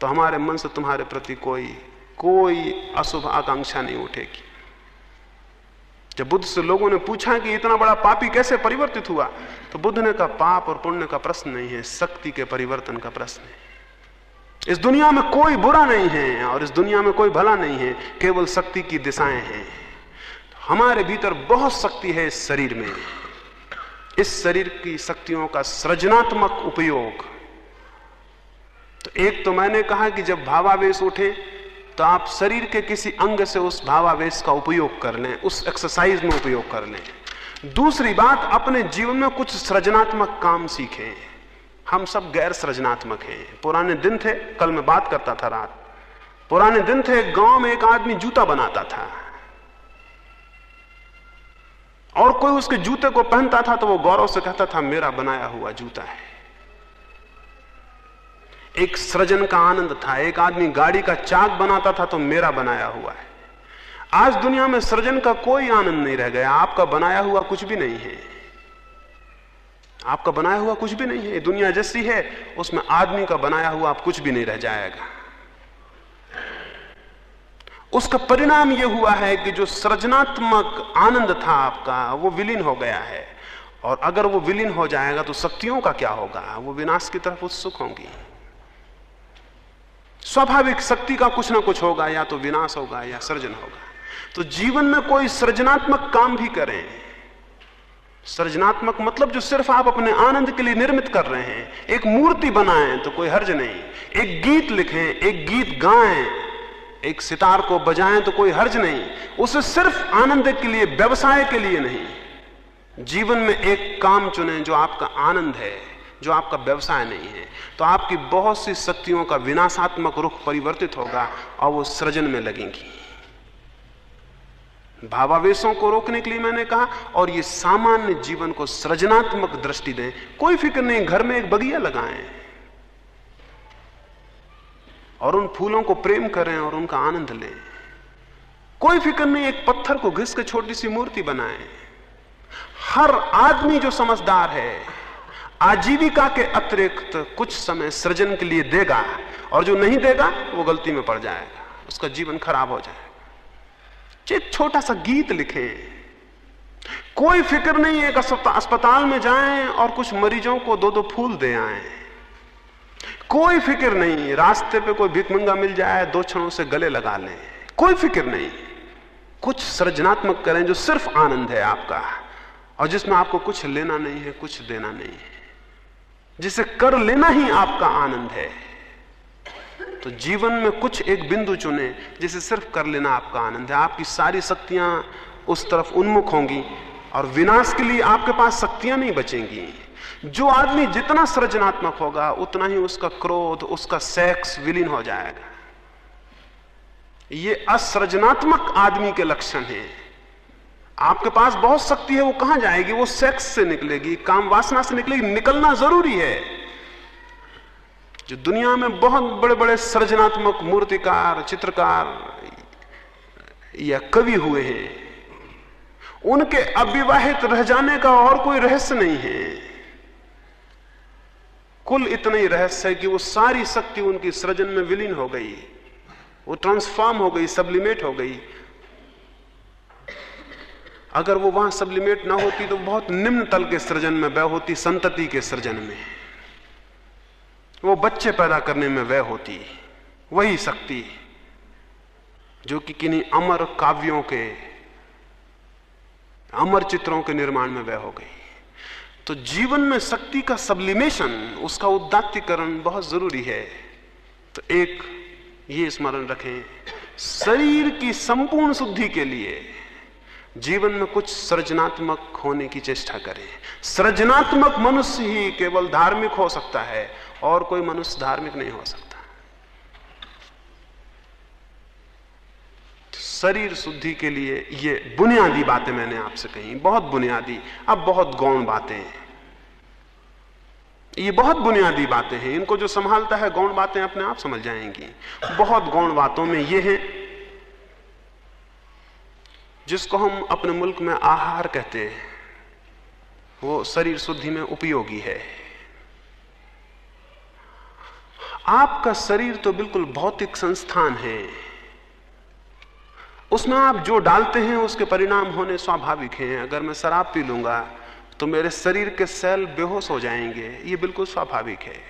तो हमारे मन से तुम्हारे प्रति कोई कोई अशुभ आकांक्षा नहीं उठेगी। जब बुद्ध से लोगों ने पूछा कि इतना बड़ा पापी कैसे परिवर्तित हुआ तो बुद्ध ने कहा, पाप और पुण्य का प्रश्न नहीं है, शक्ति के परिवर्तन का प्रश्न है। इस दुनिया में कोई बुरा नहीं है और इस दुनिया में कोई भला नहीं है, केवल शक्ति की दिशाएँ हैं। हमारे भीतर बहुत शक्ति है इस शरीर में। इस शरीर की शक्तियों का सृजनात्मक उपयोग। तो एक तो मैंने कहा कि जब भावावेश उठे तो आप शरीर के किसी अंग से उस भावावेश का उपयोग कर लें, उस एक्सरसाइज में उपयोग कर लें। दूसरी बात, अपने जीवन में कुछ सृजनात्मक काम सीखें। हम सब गैर सृजनात्मक हैं। पुराने दिन थे, कल मैं बात करता था रात। पुराने दिन थे, गाँव में एक आदमी जूता बनाता था। और कोई उसके जूते को पहनता था तो वो गौरव से कहता था, मेरा बनाया हुआ जूता है। एक सृजन का आनंद था। एक आदमी गाड़ी का चाक बनाता था तो मेरा बनाया हुआ है। आज दुनिया में सृजन का कोई आनंद नहीं रह गया। आपका बनाया हुआ कुछ भी नहीं है। आपका बनाया हुआ कुछ भी नहीं है। दुनिया जैसी है, उसमें आदमी का बनाया हुआ आप कुछ भी नहीं रह जाएगा। उसका परिणाम यह हुआ है कि जो सृजनात्मक आनंद था आपका, वो विलीन हो गया है। और अगर वो विलीन हो जाएगा तो शक्तियों का क्या होगा? वो विनाश की तरफ़ उत्सुक होंगी। स्वाभाविक शक्ति का कुछ ना कुछ होगा, या तो विनाश होगा, या सृजन होगा। तो जीवन में कोई सृजनात्मक काम भी करें। सृजनात्मक मतलब जो सिर्फ़ आप अपने आनंद के लिए निर्मित कर रहे हैं। एक मूर्ति बनाएँ तो कोई हर्ज नहीं। एक गीत लिखें, एक गीत गाएँ एक सितार को बजाएँ तो कोई हर्ज नहीं। उसे सिर्फ़ आनंद के लिए, व्यवसाय के लिए नहीं। जीवन में एक काम चुने जो आपका आनंद है, जो आपका व्यवसाय नहीं है। तो आपकी बहुत सी शक्तियों का विनाशात्मक रुख परिवर्तित होगा और वो सृजन में लगेंगी। भावावेशों को रोकने के लिए मैंने कहा, और ये सामान्य जीवन को सृजनात्मक दृष्टि दें। कोई फ़िक्र नहीं, घर में एक बगिया लगाएँ। और उन फूलों को प्रेम करें और उनका आनंद लें। कोई फ़िक्र नहीं, एक पत्थर को घिस के छोटी सी मूर्ति बनाएँ। हर आदमी जो समझदार है, आजीविका के अतिरिक्त कुछ समय सृजन के लिए देगा और जो नहीं देगा, वो गलती में पड़ जाएगा। उसका जीवन खराब हो जाएगा। एक छोटा सा गीत लिखे। कोई फ़िक्र नहीं, एक अस्पताल में जाएँ और कुछ मरीजों को दो दो फूल दे आए। कोई फ़िक्र नहीं, रास्ते पे कोई भिकमंगा मिल जाए, दो क्षणों से गले लगा लें। कोई फ़िक्र नहीं। कुछ सृजनात्मक करें जो सिर्फ़ आनंद है आपका, और जिसमें आपको कुछ लेना नहीं है, कुछ देना नहीं है। जिसे कर लेना ही आपका आनंद है। तो जीवन में कुछ एक बिंदु चुने, जिसे सिर्फ़ कर लेना आपका आनंद है। आपकी सारी शक्तियाँ उस तरफ़ उन्मुख होंगी, और विनाश के लिए आपके पास शक्तियाँ नहीं बचेंगी। जो आदमी जितना सृजनात्मक होगा, उतना ही उसका क्रोध, उसका सेक्स विलीन हो जाएगा। ये असृजनात्मक आदमी के लक्षण हैं। आपके पास बहुत शक्ति है, वो कहाँ जाएगी? वो सेक्स से निकलेगी, काम वासना से निकलेगी। निकलना ज़रूरी है। जो दुनिया में बहुत बड़े बड़े सृजनात्मक मूर्तिकार, चित्रकार या कवि हुए हैं, उनके अविवाहित रह जाने का और कोई रहस्य नहीं है। कुल इतना ही रहस्य है कि वो सारी शक्ति उनकी सृजन में विलीन हो गई वो ट्रांसफॉर्म हो गई सब्लिमेट हो गई। अगर वो वहाँ सब्लिमेट ना होती तो बहुत निम्न तल के सृजन में वह होती, संतति के सृजन में। वो बच्चे पैदा करने में वह होती, वही शक्ति जो कि किन्हीं अमर काव्यों के, अमर चित्रों के निर्माण में वह हो गई। तो जीवन में शक्ति का सबलिमेशन उसका उदात्तीकरण बहुत ज़रूरी है। तो एक, ये स्मरण रखें, शरीर की संपूर्ण शुद्धि के लिए जीवन में कुछ सृजनात्मक होने की चेष्टा करें। सृजनात्मक मनुष्य ही केवल धार्मिक हो सकता है और कोई मनुष्य धार्मिक नहीं हो सकता। शरीर शुद्धि के लिए ये बुनियादी बातें मैंने आपसे कही, बहुत बुनियादी, अब बहुत गौण बातें हैं। ये बहुत बुनियादी बातें हैं, इनको जो संभालता है, गौण बातें अपने आप समझ जाएँगी। बहुत गौण बातों में ये है, जिसको हम अपने मुल्क में आहार कहते हैं। वो शरीर शुद्धि में उपयोगी है। आपका शरीर तो बिल्कुल भौतिक संस्थान है। उसमें आप जो डालते हैं, उसके परिणाम होने स्वाभाविक हैं। अगर मैं शराब पी लूँगा तो मेरे शरीर के सेल बेहोश हो जाएँगे। ये बिल्कुल स्वाभाविक है।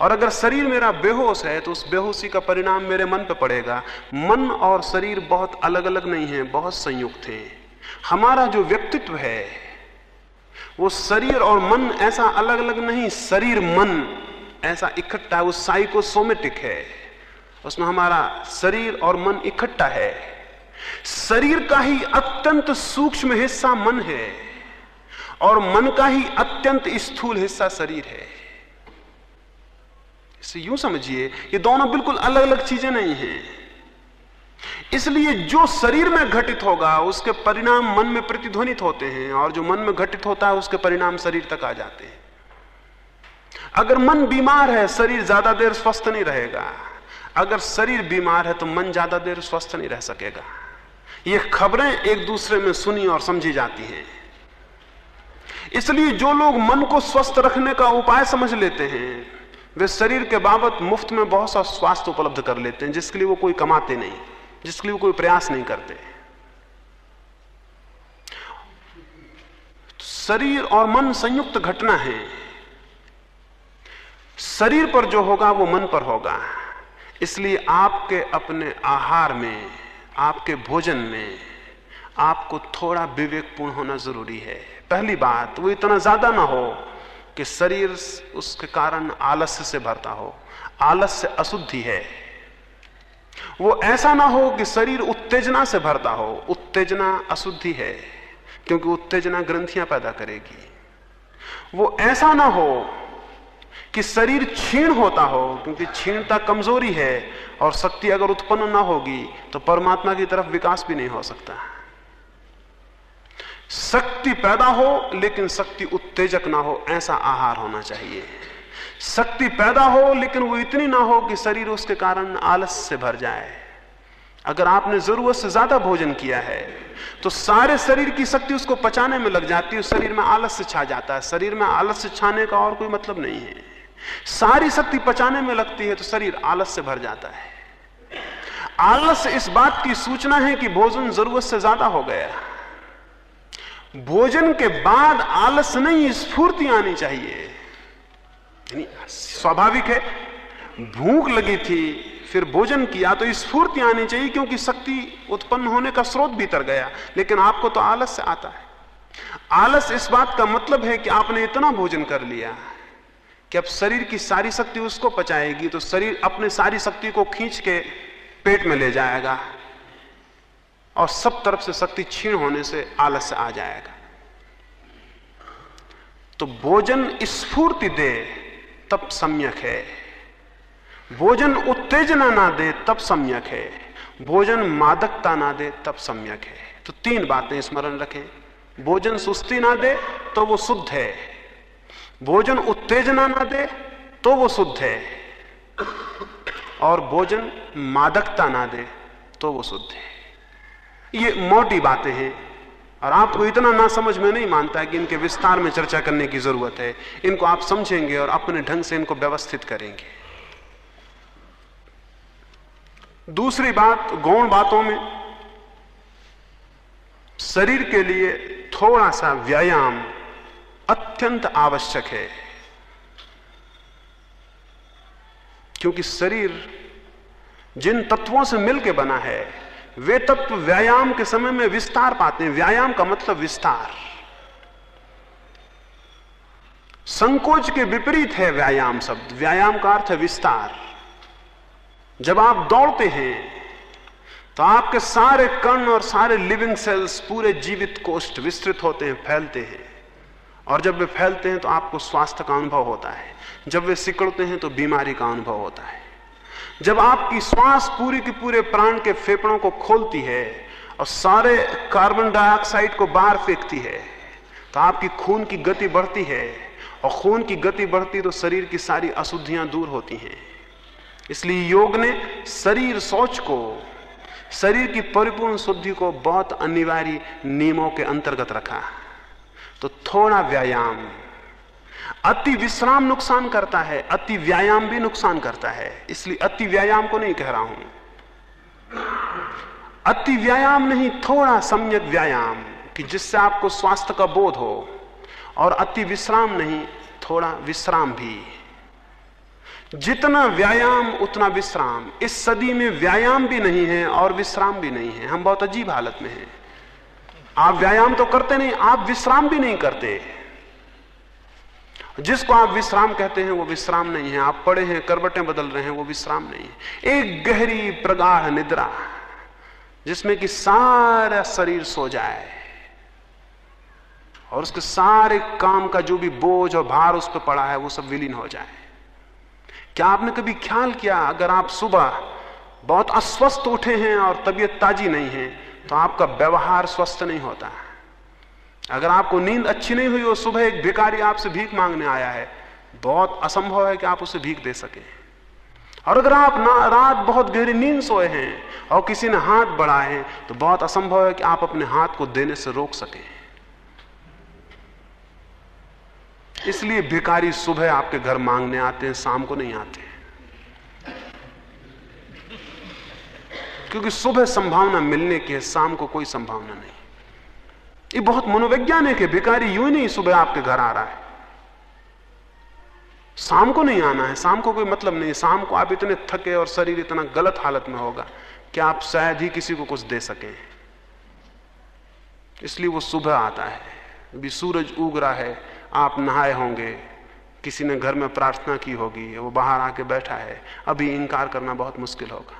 और अगर शरीर मेरा बेहोश है तो उस बेहोशी का परिणाम मेरे मन पर पड़ेगा। मन और शरीर बहुत अलग अलग नहीं है, बहुत संयुक्त है। हमारा जो व्यक्तित्व है, वो शरीर और मन ऐसा अलग अलग नहीं, शरीर मन ऐसा इकट्ठा है वो साइकोसोमेटिक है। उसमें हमारा शरीर और मन इकट्ठा है। शरीर का ही अत्यंत सूक्ष्म हिस्सा मन है और मन का ही अत्यंत स्थूल हिस्सा शरीर है। इसे यूँ समझिए, ये दोनों बिल्कुल अलग अलग चीज़ें नहीं हैं। इसलिए जो शरीर में घटित होगा, उसके परिणाम मन में प्रतिध्वनित होते हैं और जो मन में घटित होता है, उसके परिणाम शरीर तक आ जाते हैं। अगर मन बीमार है, शरीर ज़्यादा देर स्वस्थ नहीं रहेगा। अगर शरीर बीमार है तो मन ज़्यादा देर स्वस्थ नहीं रह सकेगा। ये खबरें एक दूसरे में सुनी और समझी जाती हैं। इसलिए जो लोग मन को स्वस्थ रखने का उपाय समझ लेते हैं, वे शरीर के बाबत मुफ़्त में बहुत सा स्वास्थ्य उपलब्ध कर लेते हैं, जिसके लिए वो कोई कमाते नहीं, जिसके लिए वो कोई प्रयास नहीं करते। शरीर और मन संयुक्त घटना है। शरीर पर जो होगा, वो मन पर होगा। इसलिए आपके अपने आहार में आपके भोजन में आपको थोड़ा विवेकपूर्ण होना ज़रूरी है। पहली बात, वो इतना ज़्यादा ना हो कि शरीर उसके कारण आलस्य से भरता हो। आलस्य अशुद्धि है। वो ऐसा ना हो कि शरीर उत्तेजना से भरता हो। उत्तेजना अशुद्धि है, क्योंकि उत्तेजना ग्रंथियाँ पैदा करेगी। वो ऐसा ना हो कि शरीर क्षीण होता हो, क्योंकि क्षीणता कमज़ोरी है और शक्ति अगर उत्पन्न ना होगी तो परमात्मा की तरफ़ विकास भी नहीं हो सकता। शक्ति पैदा हो, लेकिन शक्ति उत्तेजक ना हो, ऐसा आहार होना चाहिए। शक्ति पैदा हो, लेकिन वो इतनी ना हो कि शरीर उसके कारण आलस से भर जाए। अगर आपने ज़रूरत से ज़्यादा भोजन किया है तो सारे शरीर की शक्ति उसको पचाने में लग जाती है, शरीर में आलस्य छा जाता है। शरीर में आलस्य छाने का और कोई मतलब नहीं है। सारी शक्ति पचाने में लगती है तो शरीर आलस से भर जाता है। आलस इस बात की सूचना है कि भोजन ज़रूरत से ज़्यादा हो गया। भोजन के बाद आलस नहीं, स्फूर्ति आनी चाहिए। स्वाभाविक है, भूख लगी थी, फिर भोजन किया तो स्फूर्ति आनी चाहिए क्योंकि शक्ति उत्पन्न होने का स्रोत भीतर गया, लेकिन आपको तो आलस से आता है। आलस इस बात का मतलब है कि आपने इतना भोजन कर लिया। कि अब शरीर की सारी शक्ति उसको पचाएगी तो शरीर अपने सारी शक्ति को खींच के पेट में ले जाएगा और सब तरफ़ से शक्ति छीण होने से आलस्य आ जाएगा। तो भोजन स्फूर्ति दे, तब सम्यक है। भोजन उत्तेजना ना दे, तब सम्यक है। भोजन मादकता ना दे, तब सम्यक है। तो तीन बातें स्मरण रखें। भोजन सुस्ती ना दे तो वो शुद्ध है। भोजन उत्तेजना ना दे तो वो शुद्ध है। और भोजन मादकता ना दे तो वो शुद्ध है। ये मोटी बातें हैं, और आपको इतना ना समझ में नहीं मानता कि इनके विस्तार में चर्चा करने की ज़रूरत है। इनको आप समझेंगे और अपने ढंग से इनको व्यवस्थित करेंगे। दूसरी बात, गौण बातों में, शरीर के लिए थोड़ा सा व्यायाम अत्यंत आवश्यक है। क्योंकि शरीर जिन तत्वों से मिलकर बना है, वे तत्व व्यायाम के समय में विस्तार पाते हैं। व्यायाम का मतलब विस्तार। संकोच के विपरीत है व्यायाम शब्द। व्यायाम का अर्थ है विस्तार। जब आप दौड़ते हैं तो आपके सारे कण और सारे लिविंग सेल्स पूरे जीवित कोष्ठ विस्तृत होते हैं, फैलते हैं। और जब वे फैलते हैं तो आपको स्वास्थ्य का अनुभव होता है। जब वे सिकड़ते हैं तो बीमारी का अनुभव होता है। जब आपकी श्वास पूरी के पूरे प्राण के फेफड़ों को खोलती है और सारे कार्बन डाइऑक्साइड को बाहर फेंकती है तो आपकी खून की गति बढ़ती है और खून की गति बढ़ती तो शरीर की सारी अशुद्धियाँ दूर होती हैं। इसलिए योग ने शरीर सोच को, शरीर की परिपूर्ण शुद्धि को बहुत अनिवार्य नियमों के अंतर्गत रखा। तो थोड़ा व्यायाम। अति विश्राम नुकसान करता है, अति व्यायाम भी नुकसान करता है, इसलिए अति व्यायाम को नहीं कह रहा हूँ। अति व्यायाम नहीं, थोड़ा सम्यक व्यायाम, कि जिससे आपको स्वास्थ्य का बोध हो, और अति विश्राम नहीं, थोड़ा विश्राम भी। जितना व्यायाम, उतना विश्राम। इस सदी में व्यायाम भी नहीं है और विश्राम भी नहीं है। हम बहुत अजीब हालत में हैं। आप व्यायाम तो करते नहीं, आप विश्राम भी नहीं करते। जिसको आप विश्राम कहते हैं, वो विश्राम नहीं है। आप पड़े हैं करबटें बदल रहे हैं, वो विश्राम नहीं है। एक गहरी प्रगाढ़ निद्रा, जिसमें कि सारा शरीर सो जाए और उसके सारे काम का जो भी बोझ और भार उस पर पड़ा है, वो सब विलीन हो जाए। क्या आपने कभी ख्याल किया, अगर आप सुबह बहुत अस्वस्थ उठे हैं और तबीयत ताजी नहीं है तो आपका व्यवहार स्वस्थ नहीं होता। अगर आपको नींद अच्छी नहीं हुई और सुबह एक भिकारी आपसे भीख मांगने आया है, बहुत असंभव है कि आप उसे भीख दे सके। और अगर आप ना, रात बहुत गहरी नींद सोए हैं और किसी ने हाथ बढ़ाए हैं तो बहुत असंभव है कि आप अपने हाथ को देने से रोक सकें। इसलिए भिकारी सुबह आपके घर मांगने आते हैं, शाम को नहीं आते। क्योंकि सुबह संभावना मिलने की है शाम को कोई संभावना नहीं। ये बहुत मनोवैज्ञानिक है भिकारी यूँ नहीं सुबह आपके घर आ रहा है। शाम को नहीं आना है, शाम को कोई मतलब नहीं शाम को आप इतने थके और शरीर इतना गलत हालत में होगा कि आप शायद ही किसी को कुछ दे सकें। इसलिए वो सुबह आता है। अभी सूरज उग रहा है, आप नहाए होंगे। किसी ने घर में प्रार्थना की होगी, वो बाहर आके बैठा है। अभी इंकार करना बहुत मुश्किल होगा।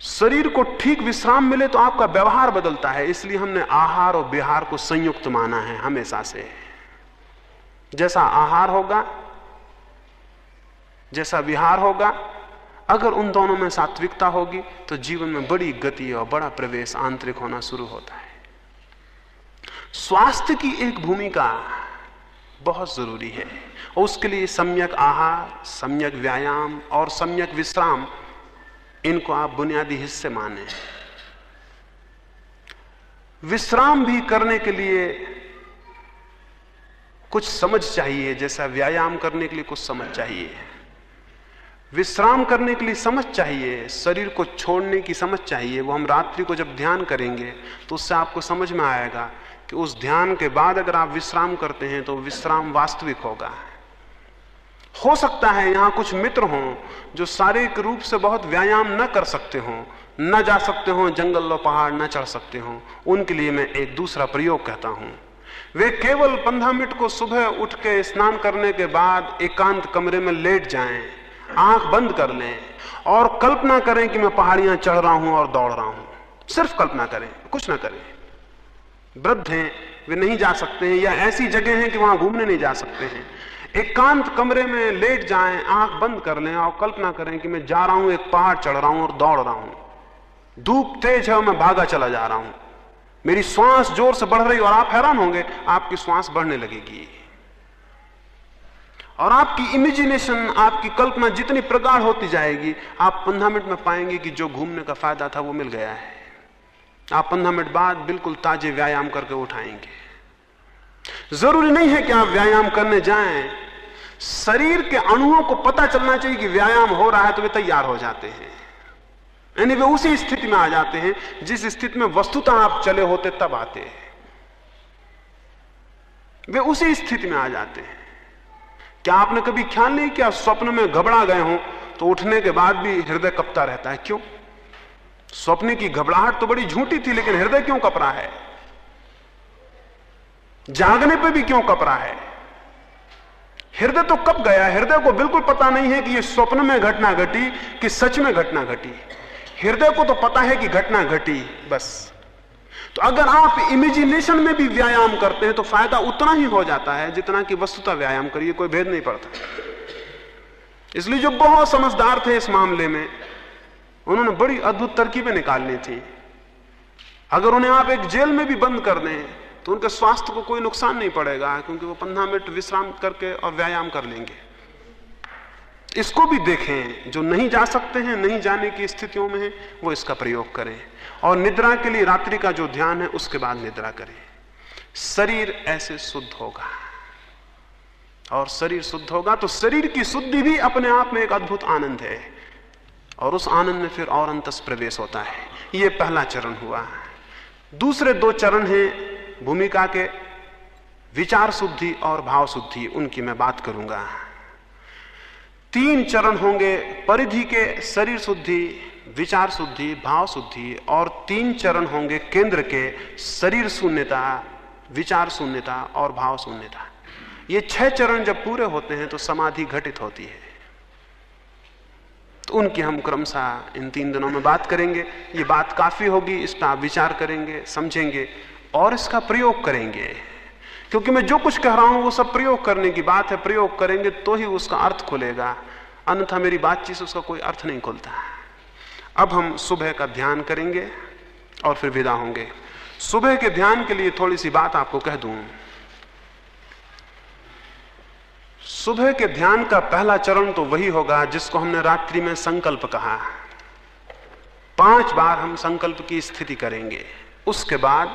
शरीर को ठीक विश्राम मिले तो आपका व्यवहार बदलता है, इसलिए हमने आहार और विहार को संयुक्त माना है, हमेशा से। जैसा आहार होगा, जैसा विहार होगा, अगर उन दोनों में सात्विकता होगी तो जीवन में बड़ी गति और बड़ा प्रवेश आंतरिक होना शुरू होता है। स्वास्थ्य की एक भूमिका बहुत ज़रूरी है, और उसके लिए सम्यक आहार, सम्यक व्यायाम और सम्यक विश्राम इनको आप बुनियादी हिस्से माने। विश्राम भी करने के लिए कुछ समझ चाहिए, जैसा व्यायाम करने के लिए कुछ समझ चाहिए। विश्राम करने के लिए समझ चाहिए, शरीर को छोड़ने की समझ चाहिए, वो हम रात्रि को जब ध्यान करेंगे तो उससे आपको समझ में आएगा कि उस ध्यान के बाद अगर आप विश्राम करते हैं तो विश्राम वास्तविक होगा। हो सकता है यहाँ कुछ मित्र हों जो शारीरिक रूप से बहुत व्यायाम न कर सकते हों न जा सकते हों जंगल और पहाड़ न चढ़ सकते हों। उनके लिए मैं एक दूसरा प्रयोग कहता हूँ। वे केवल पंद्रह मिनट को सुबह उठ के स्नान करने के बाद एकांत कमरे में लेट जाएँ, आँख बंद कर लें और कल्पना करें कि मैं पहाड़ियाँ चढ़ रहा हूँ और दौड़ रहा हूँ। सिर्फ़ कल्पना करें कुछ ना करें। वृद्ध हैं वे नहीं जा सकते हैं या ऐसी जगह हैं कि वहाँ घूमने नहीं जा सकते हैं। एकांत एक कमरे में लेट जाएँ, आँख बंद कर लें और कल्पना करें कि मैं जा रहा हूँ, एक पहाड़ चढ़ रहा हूँ और दौड़ रहा हूँ। धूप तेज है और मैं भागा चला जा रहा हूँ। मेरी श्वास ज़ोर से बढ़ रही और आप हैरान होंगे, आपकी श्वास बढ़ने लगेगी। और आपकी इमेजिनेशन आपकी कल्पना जितनी प्रगाढ़ होती जाएगी, आप पंद्रह मिनट में पाएँगे कि जो घूमने का फ़ायदा था वो मिल गया है। आप पंद्रह मिनट बाद बिल्कुल ताजे व्यायाम करके उठाएँगे। ज़रूरी नहीं है कि आप व्यायाम करने जाएँ। शरीर के अणुओं को पता चलना चाहिए कि व्यायाम हो रहा है तो वे तैयार हो जाते हैं। यानी वे उसी स्थिति में आ जाते हैं, जिस स्थिति में वस्तुतः आप चले होते तब आते हैं। वे उसी स्थिति में आ जाते हैं। क्या आपने कभी ख्याल नहीं किया, स्वप्न में घबरा गए हो तो उठने के बाद भी हृदय कपता रहता है? क्यों? स्वप्न की घबराहट तो बड़ी झूठी थी, लेकिन हृदय क्यों कपरा है? जागने पे भी क्यों कपरा है? हृदय तो कब गया हृदय को बिल्कुल पता नहीं है कि यह स्वप्न में घटना घटी कि सच में घटना घटी। हृदय को तो पता है कि घटना घटी, बस। तो अगर आप इमेजिनेशन में भी व्यायाम करते हैं तो फ़ायदा उतना ही हो जाता है जितना कि वस्तुता व्यायाम करिए, कोई भेद नहीं पड़ता। इसलिए जो बहुत समझदार थे इस मामले में, उन्होंने बड़ी अद्भुत तरकीबें निकालनी थी। अगर उन्हें आप एक जेल में भी बंद कर दें तो उनके स्वास्थ्य को कोई नुकसान नहीं पड़ेगा, क्योंकि वो पंद्रह मिनट विश्राम करके और व्यायाम कर लेंगे। इसको भी देखें, जो नहीं जा सकते हैं, नहीं जाने की स्थितियों में है, वो इसका प्रयोग करें। और निद्रा के लिए रात्रि का जो ध्यान है, उसके बाद निद्रा करें। शरीर ऐसे शुद्ध होगा। और शरीर शुद्ध होगा तो शरीर की शुद्धि भी अपने आप में एक अद्भुत आनंद है। और उस आनंद में फिर और अंतस प्रवेश होता है। यह पहला चरण हुआ। दूसरे दो चरण हैं भूमिका के विचार शुद्धि और भाव शुद्धि, उनकी मैं बात करूँगा। तीन चरण होंगे, परिधि के शरीर शुद्धि, विचार शुद्धि, भाव शुद्धि, और तीन चरण होंगे केंद्र के शरीर शून्यता, विचार शून्यता और भाव शून्यता। ये छह चरण जब पूरे होते हैं तो समाधि घटित होती है। तो उनकी हम क्रमशः इन तीन दिनों में बात करेंगे। ये बात काफ़ी होगी, इस पर आप विचार करेंगे, समझेंगे। और इसका प्रयोग करेंगे। क्योंकि मैं जो कुछ कह रहा हूँ, वो सब प्रयोग करने की बात है। प्रयोग करेंगे तो ही उसका अर्थ खुलेगा। अन्यथा मेरी बातचीत से उसका कोई अर्थ नहीं खुलता। अब हम सुबह का ध्यान करेंगे और फिर विदा होंगे। सुबह के ध्यान के लिए थोड़ी सी बात आपको कह दूँ। सुबह के ध्यान का पहला चरण तो वही होगा जिसको हमने रात्रि में संकल्प कहा। पाँच बार हम संकल्प की स्थिति करेंगे। उसके बाद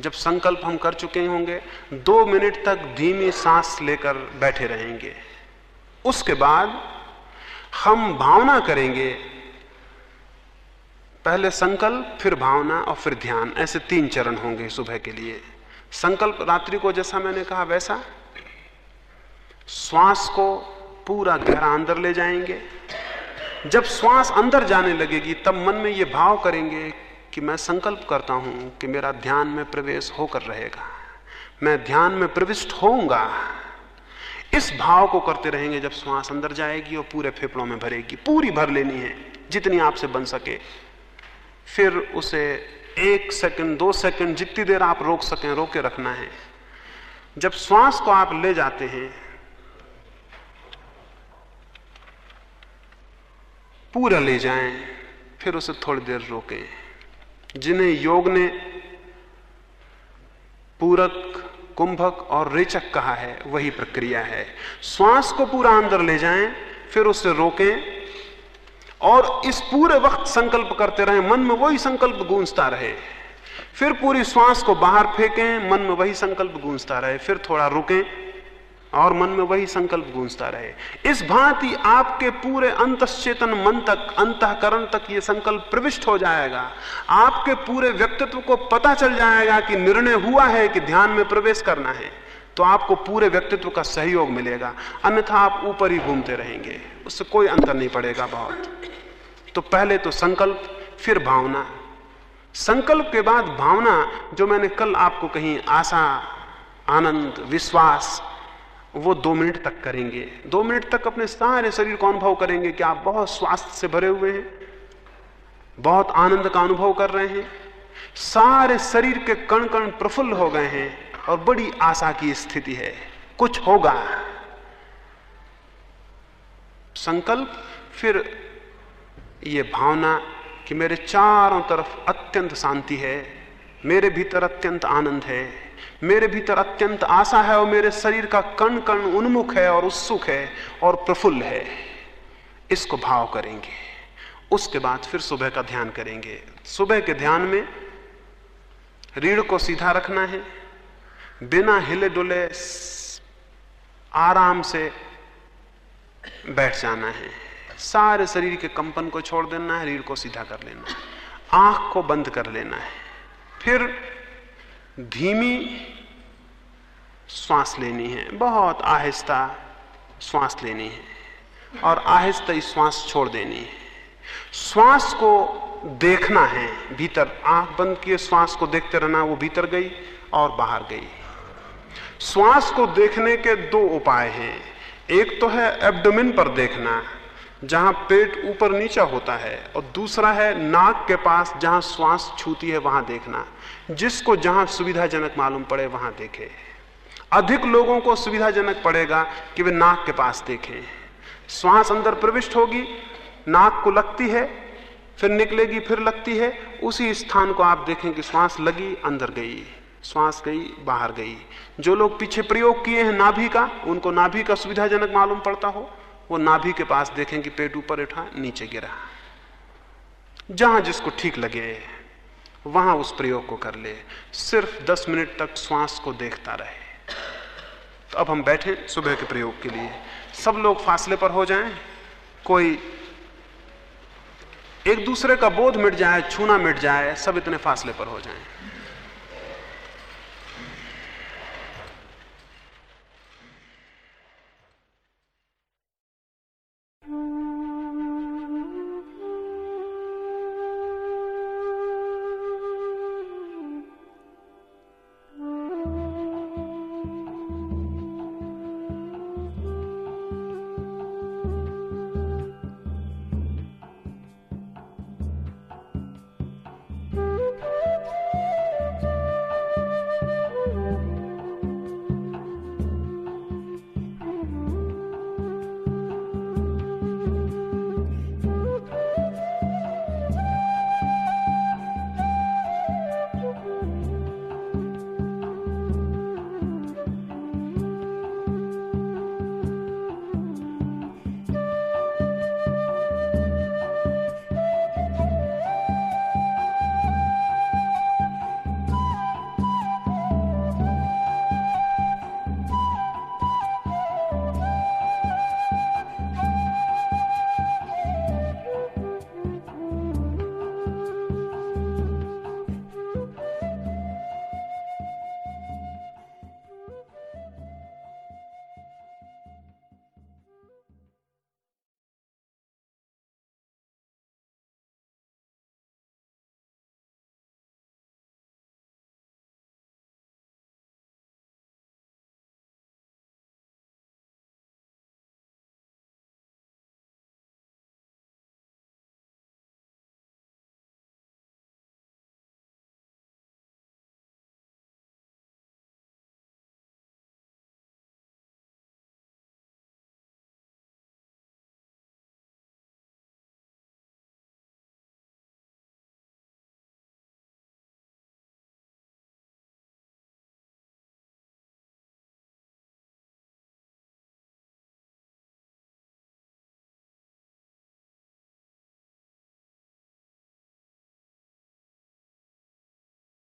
जब संकल्प हम कर चुके होंगे, दो मिनट तक धीमी सांस लेकर बैठे रहेंगे। उसके बाद हम भावना करेंगे, पहले संकल्प, फिर भावना और फिर ध्यान। ऐसे तीन चरण होंगे सुबह के लिए। संकल्प रात्रि को, जैसा मैंने कहा, वैसा। श्वास को पूरा गहरा अंदर ले जाएँगे। जब श्वास अंदर जाने लगेगी, तब मन में यह भाव करेंगे कि मैं संकल्प करता हूँ कि मेरा ध्यान में प्रवेश होकर रहेगा। मैं ध्यान में प्रविष्ट होऊँगा। इस भाव को करते रहेंगे जब श्वास अंदर जाएगी और पूरे फेफड़ों में भरेगी। पूरी भर लेनी है, जितनी आपसे बन सके। फिर उसे एक सेकंड, दो सेकंड, जितनी देर आप रोक सकें, रोके रखना है। जब श्वास को आप ले जाते हैं, पूरा ले जाएँ, फिर उसे थोड़ी देर रोकें। जिन्हें योग ने पूरक, कुंभक और रेचक कहा है, वही प्रक्रिया है। श्वास को पूरा अंदर ले जाएँ, फिर उसे रोकें और इस पूरे वक्त संकल्प करते रहे। मन में वही संकल्प गूंजता रहे। फिर पूरी श्वास को बाहर फेंकें, मन में वही संकल्प गूंजता रहे। फिर थोड़ा रुकें। और मन में वही संकल्प गूंजता रहे। इस भांति आपके पूरे अंतचेतन मन तक, अंतकरण तक ये संकल्प प्रविष्ट हो जाएगा। आपके पूरे व्यक्तित्व को पता चल जाएगा कि निर्णय हुआ है कि ध्यान में प्रवेश करना है। तो आपको पूरे व्यक्तित्व का सहयोग मिलेगा। अन्यथा आप ऊपर ही घूमते रहेंगे। उससे कोई अंतर नहीं पड़ेगा बहुत। तो पहले तो संकल्प, फिर भावना। संकल्प के बाद भावना, जो मैंने कल आपको कहीं, आशा, आनंद, विश्वास वो दो मिनट तक करेंगे। दो मिनट तक अपने सारे शरीर को अनुभव करेंगे कि आप बहुत स्वास्थ्य से भरे हुए हैं, बहुत आनंद का अनुभव कर रहे हैं, सारे शरीर के कण कण प्रफुल्ल हो गए हैं और बड़ी आशा की स्थिति है। कुछ होगा। संकल्प, फिर ये भावना कि मेरे चारों तरफ़ अत्यंत शांति है, मेरे भीतर अत्यंत आनंद है। मेरे भीतर अत्यंत आशा है और मेरे शरीर का कण कण उन्मुख है और उत्सुक है और प्रफुल्ल है। इसको भाव करेंगे। उसके बाद फिर सुबह का ध्यान करेंगे। सुबह के ध्यान में रीढ़ को सीधा रखना है। बिना हिले डुले आराम से बैठ जाना है। सारे शरीर के कंपन को छोड़ देना है, रीढ़ को सीधा कर लेना है। आँख को बंद कर लेना है। फिर धीमी श्वास लेनी है, बहुत आहिस्ता श्वास लेनी है और आहिस्ता श्वास छोड़ देनी है। श्वास को देखना है, भीतर आँख बंद किए श्वास को देखते रहना, वो भीतर गई और बाहर गई। श्वास को देखने के दो उपाय हैं। एक तो है एब्डोमिन पर देखना जहाँ पेट ऊपर नीचा होता है और दूसरा है नाक के पास जहाँ श्वास छूती है, वहाँ देखना। जिसको जहाँ सुविधाजनक मालूम पड़े, वहाँ देखे। अधिक लोगों को सुविधाजनक पड़ेगा कि वे नाक के पास देखें। श्वास अंदर प्रविष्ट होगी, नाक को लगती है, फिर निकलेगी, फिर लगती है। उसी स्थान को आप देखें कि श्वास लगी, अंदर गई। श्वास गई, बाहर गई। जो लोग पीछे प्रयोग किए हैं नाभि का, उनको नाभि का सुविधाजनक मालूम पड़ता हो। वो नाभि के पास देखें कि पेट ऊपर उठा, नीचे गिरा। जहाँ जिसको ठीक लगे, वहाँ उस प्रयोग को कर ले। सिर्फ़ दस मिनट तक श्वास को देखता रहे। तो अब हम बैठे सुबह के प्रयोग के लिए। सब लोग फासले पर हो जाएँ। कोई एक दूसरे का बोध मिट जाए, छूना मिट जाए, सब इतने फासले पर हो जाएँ।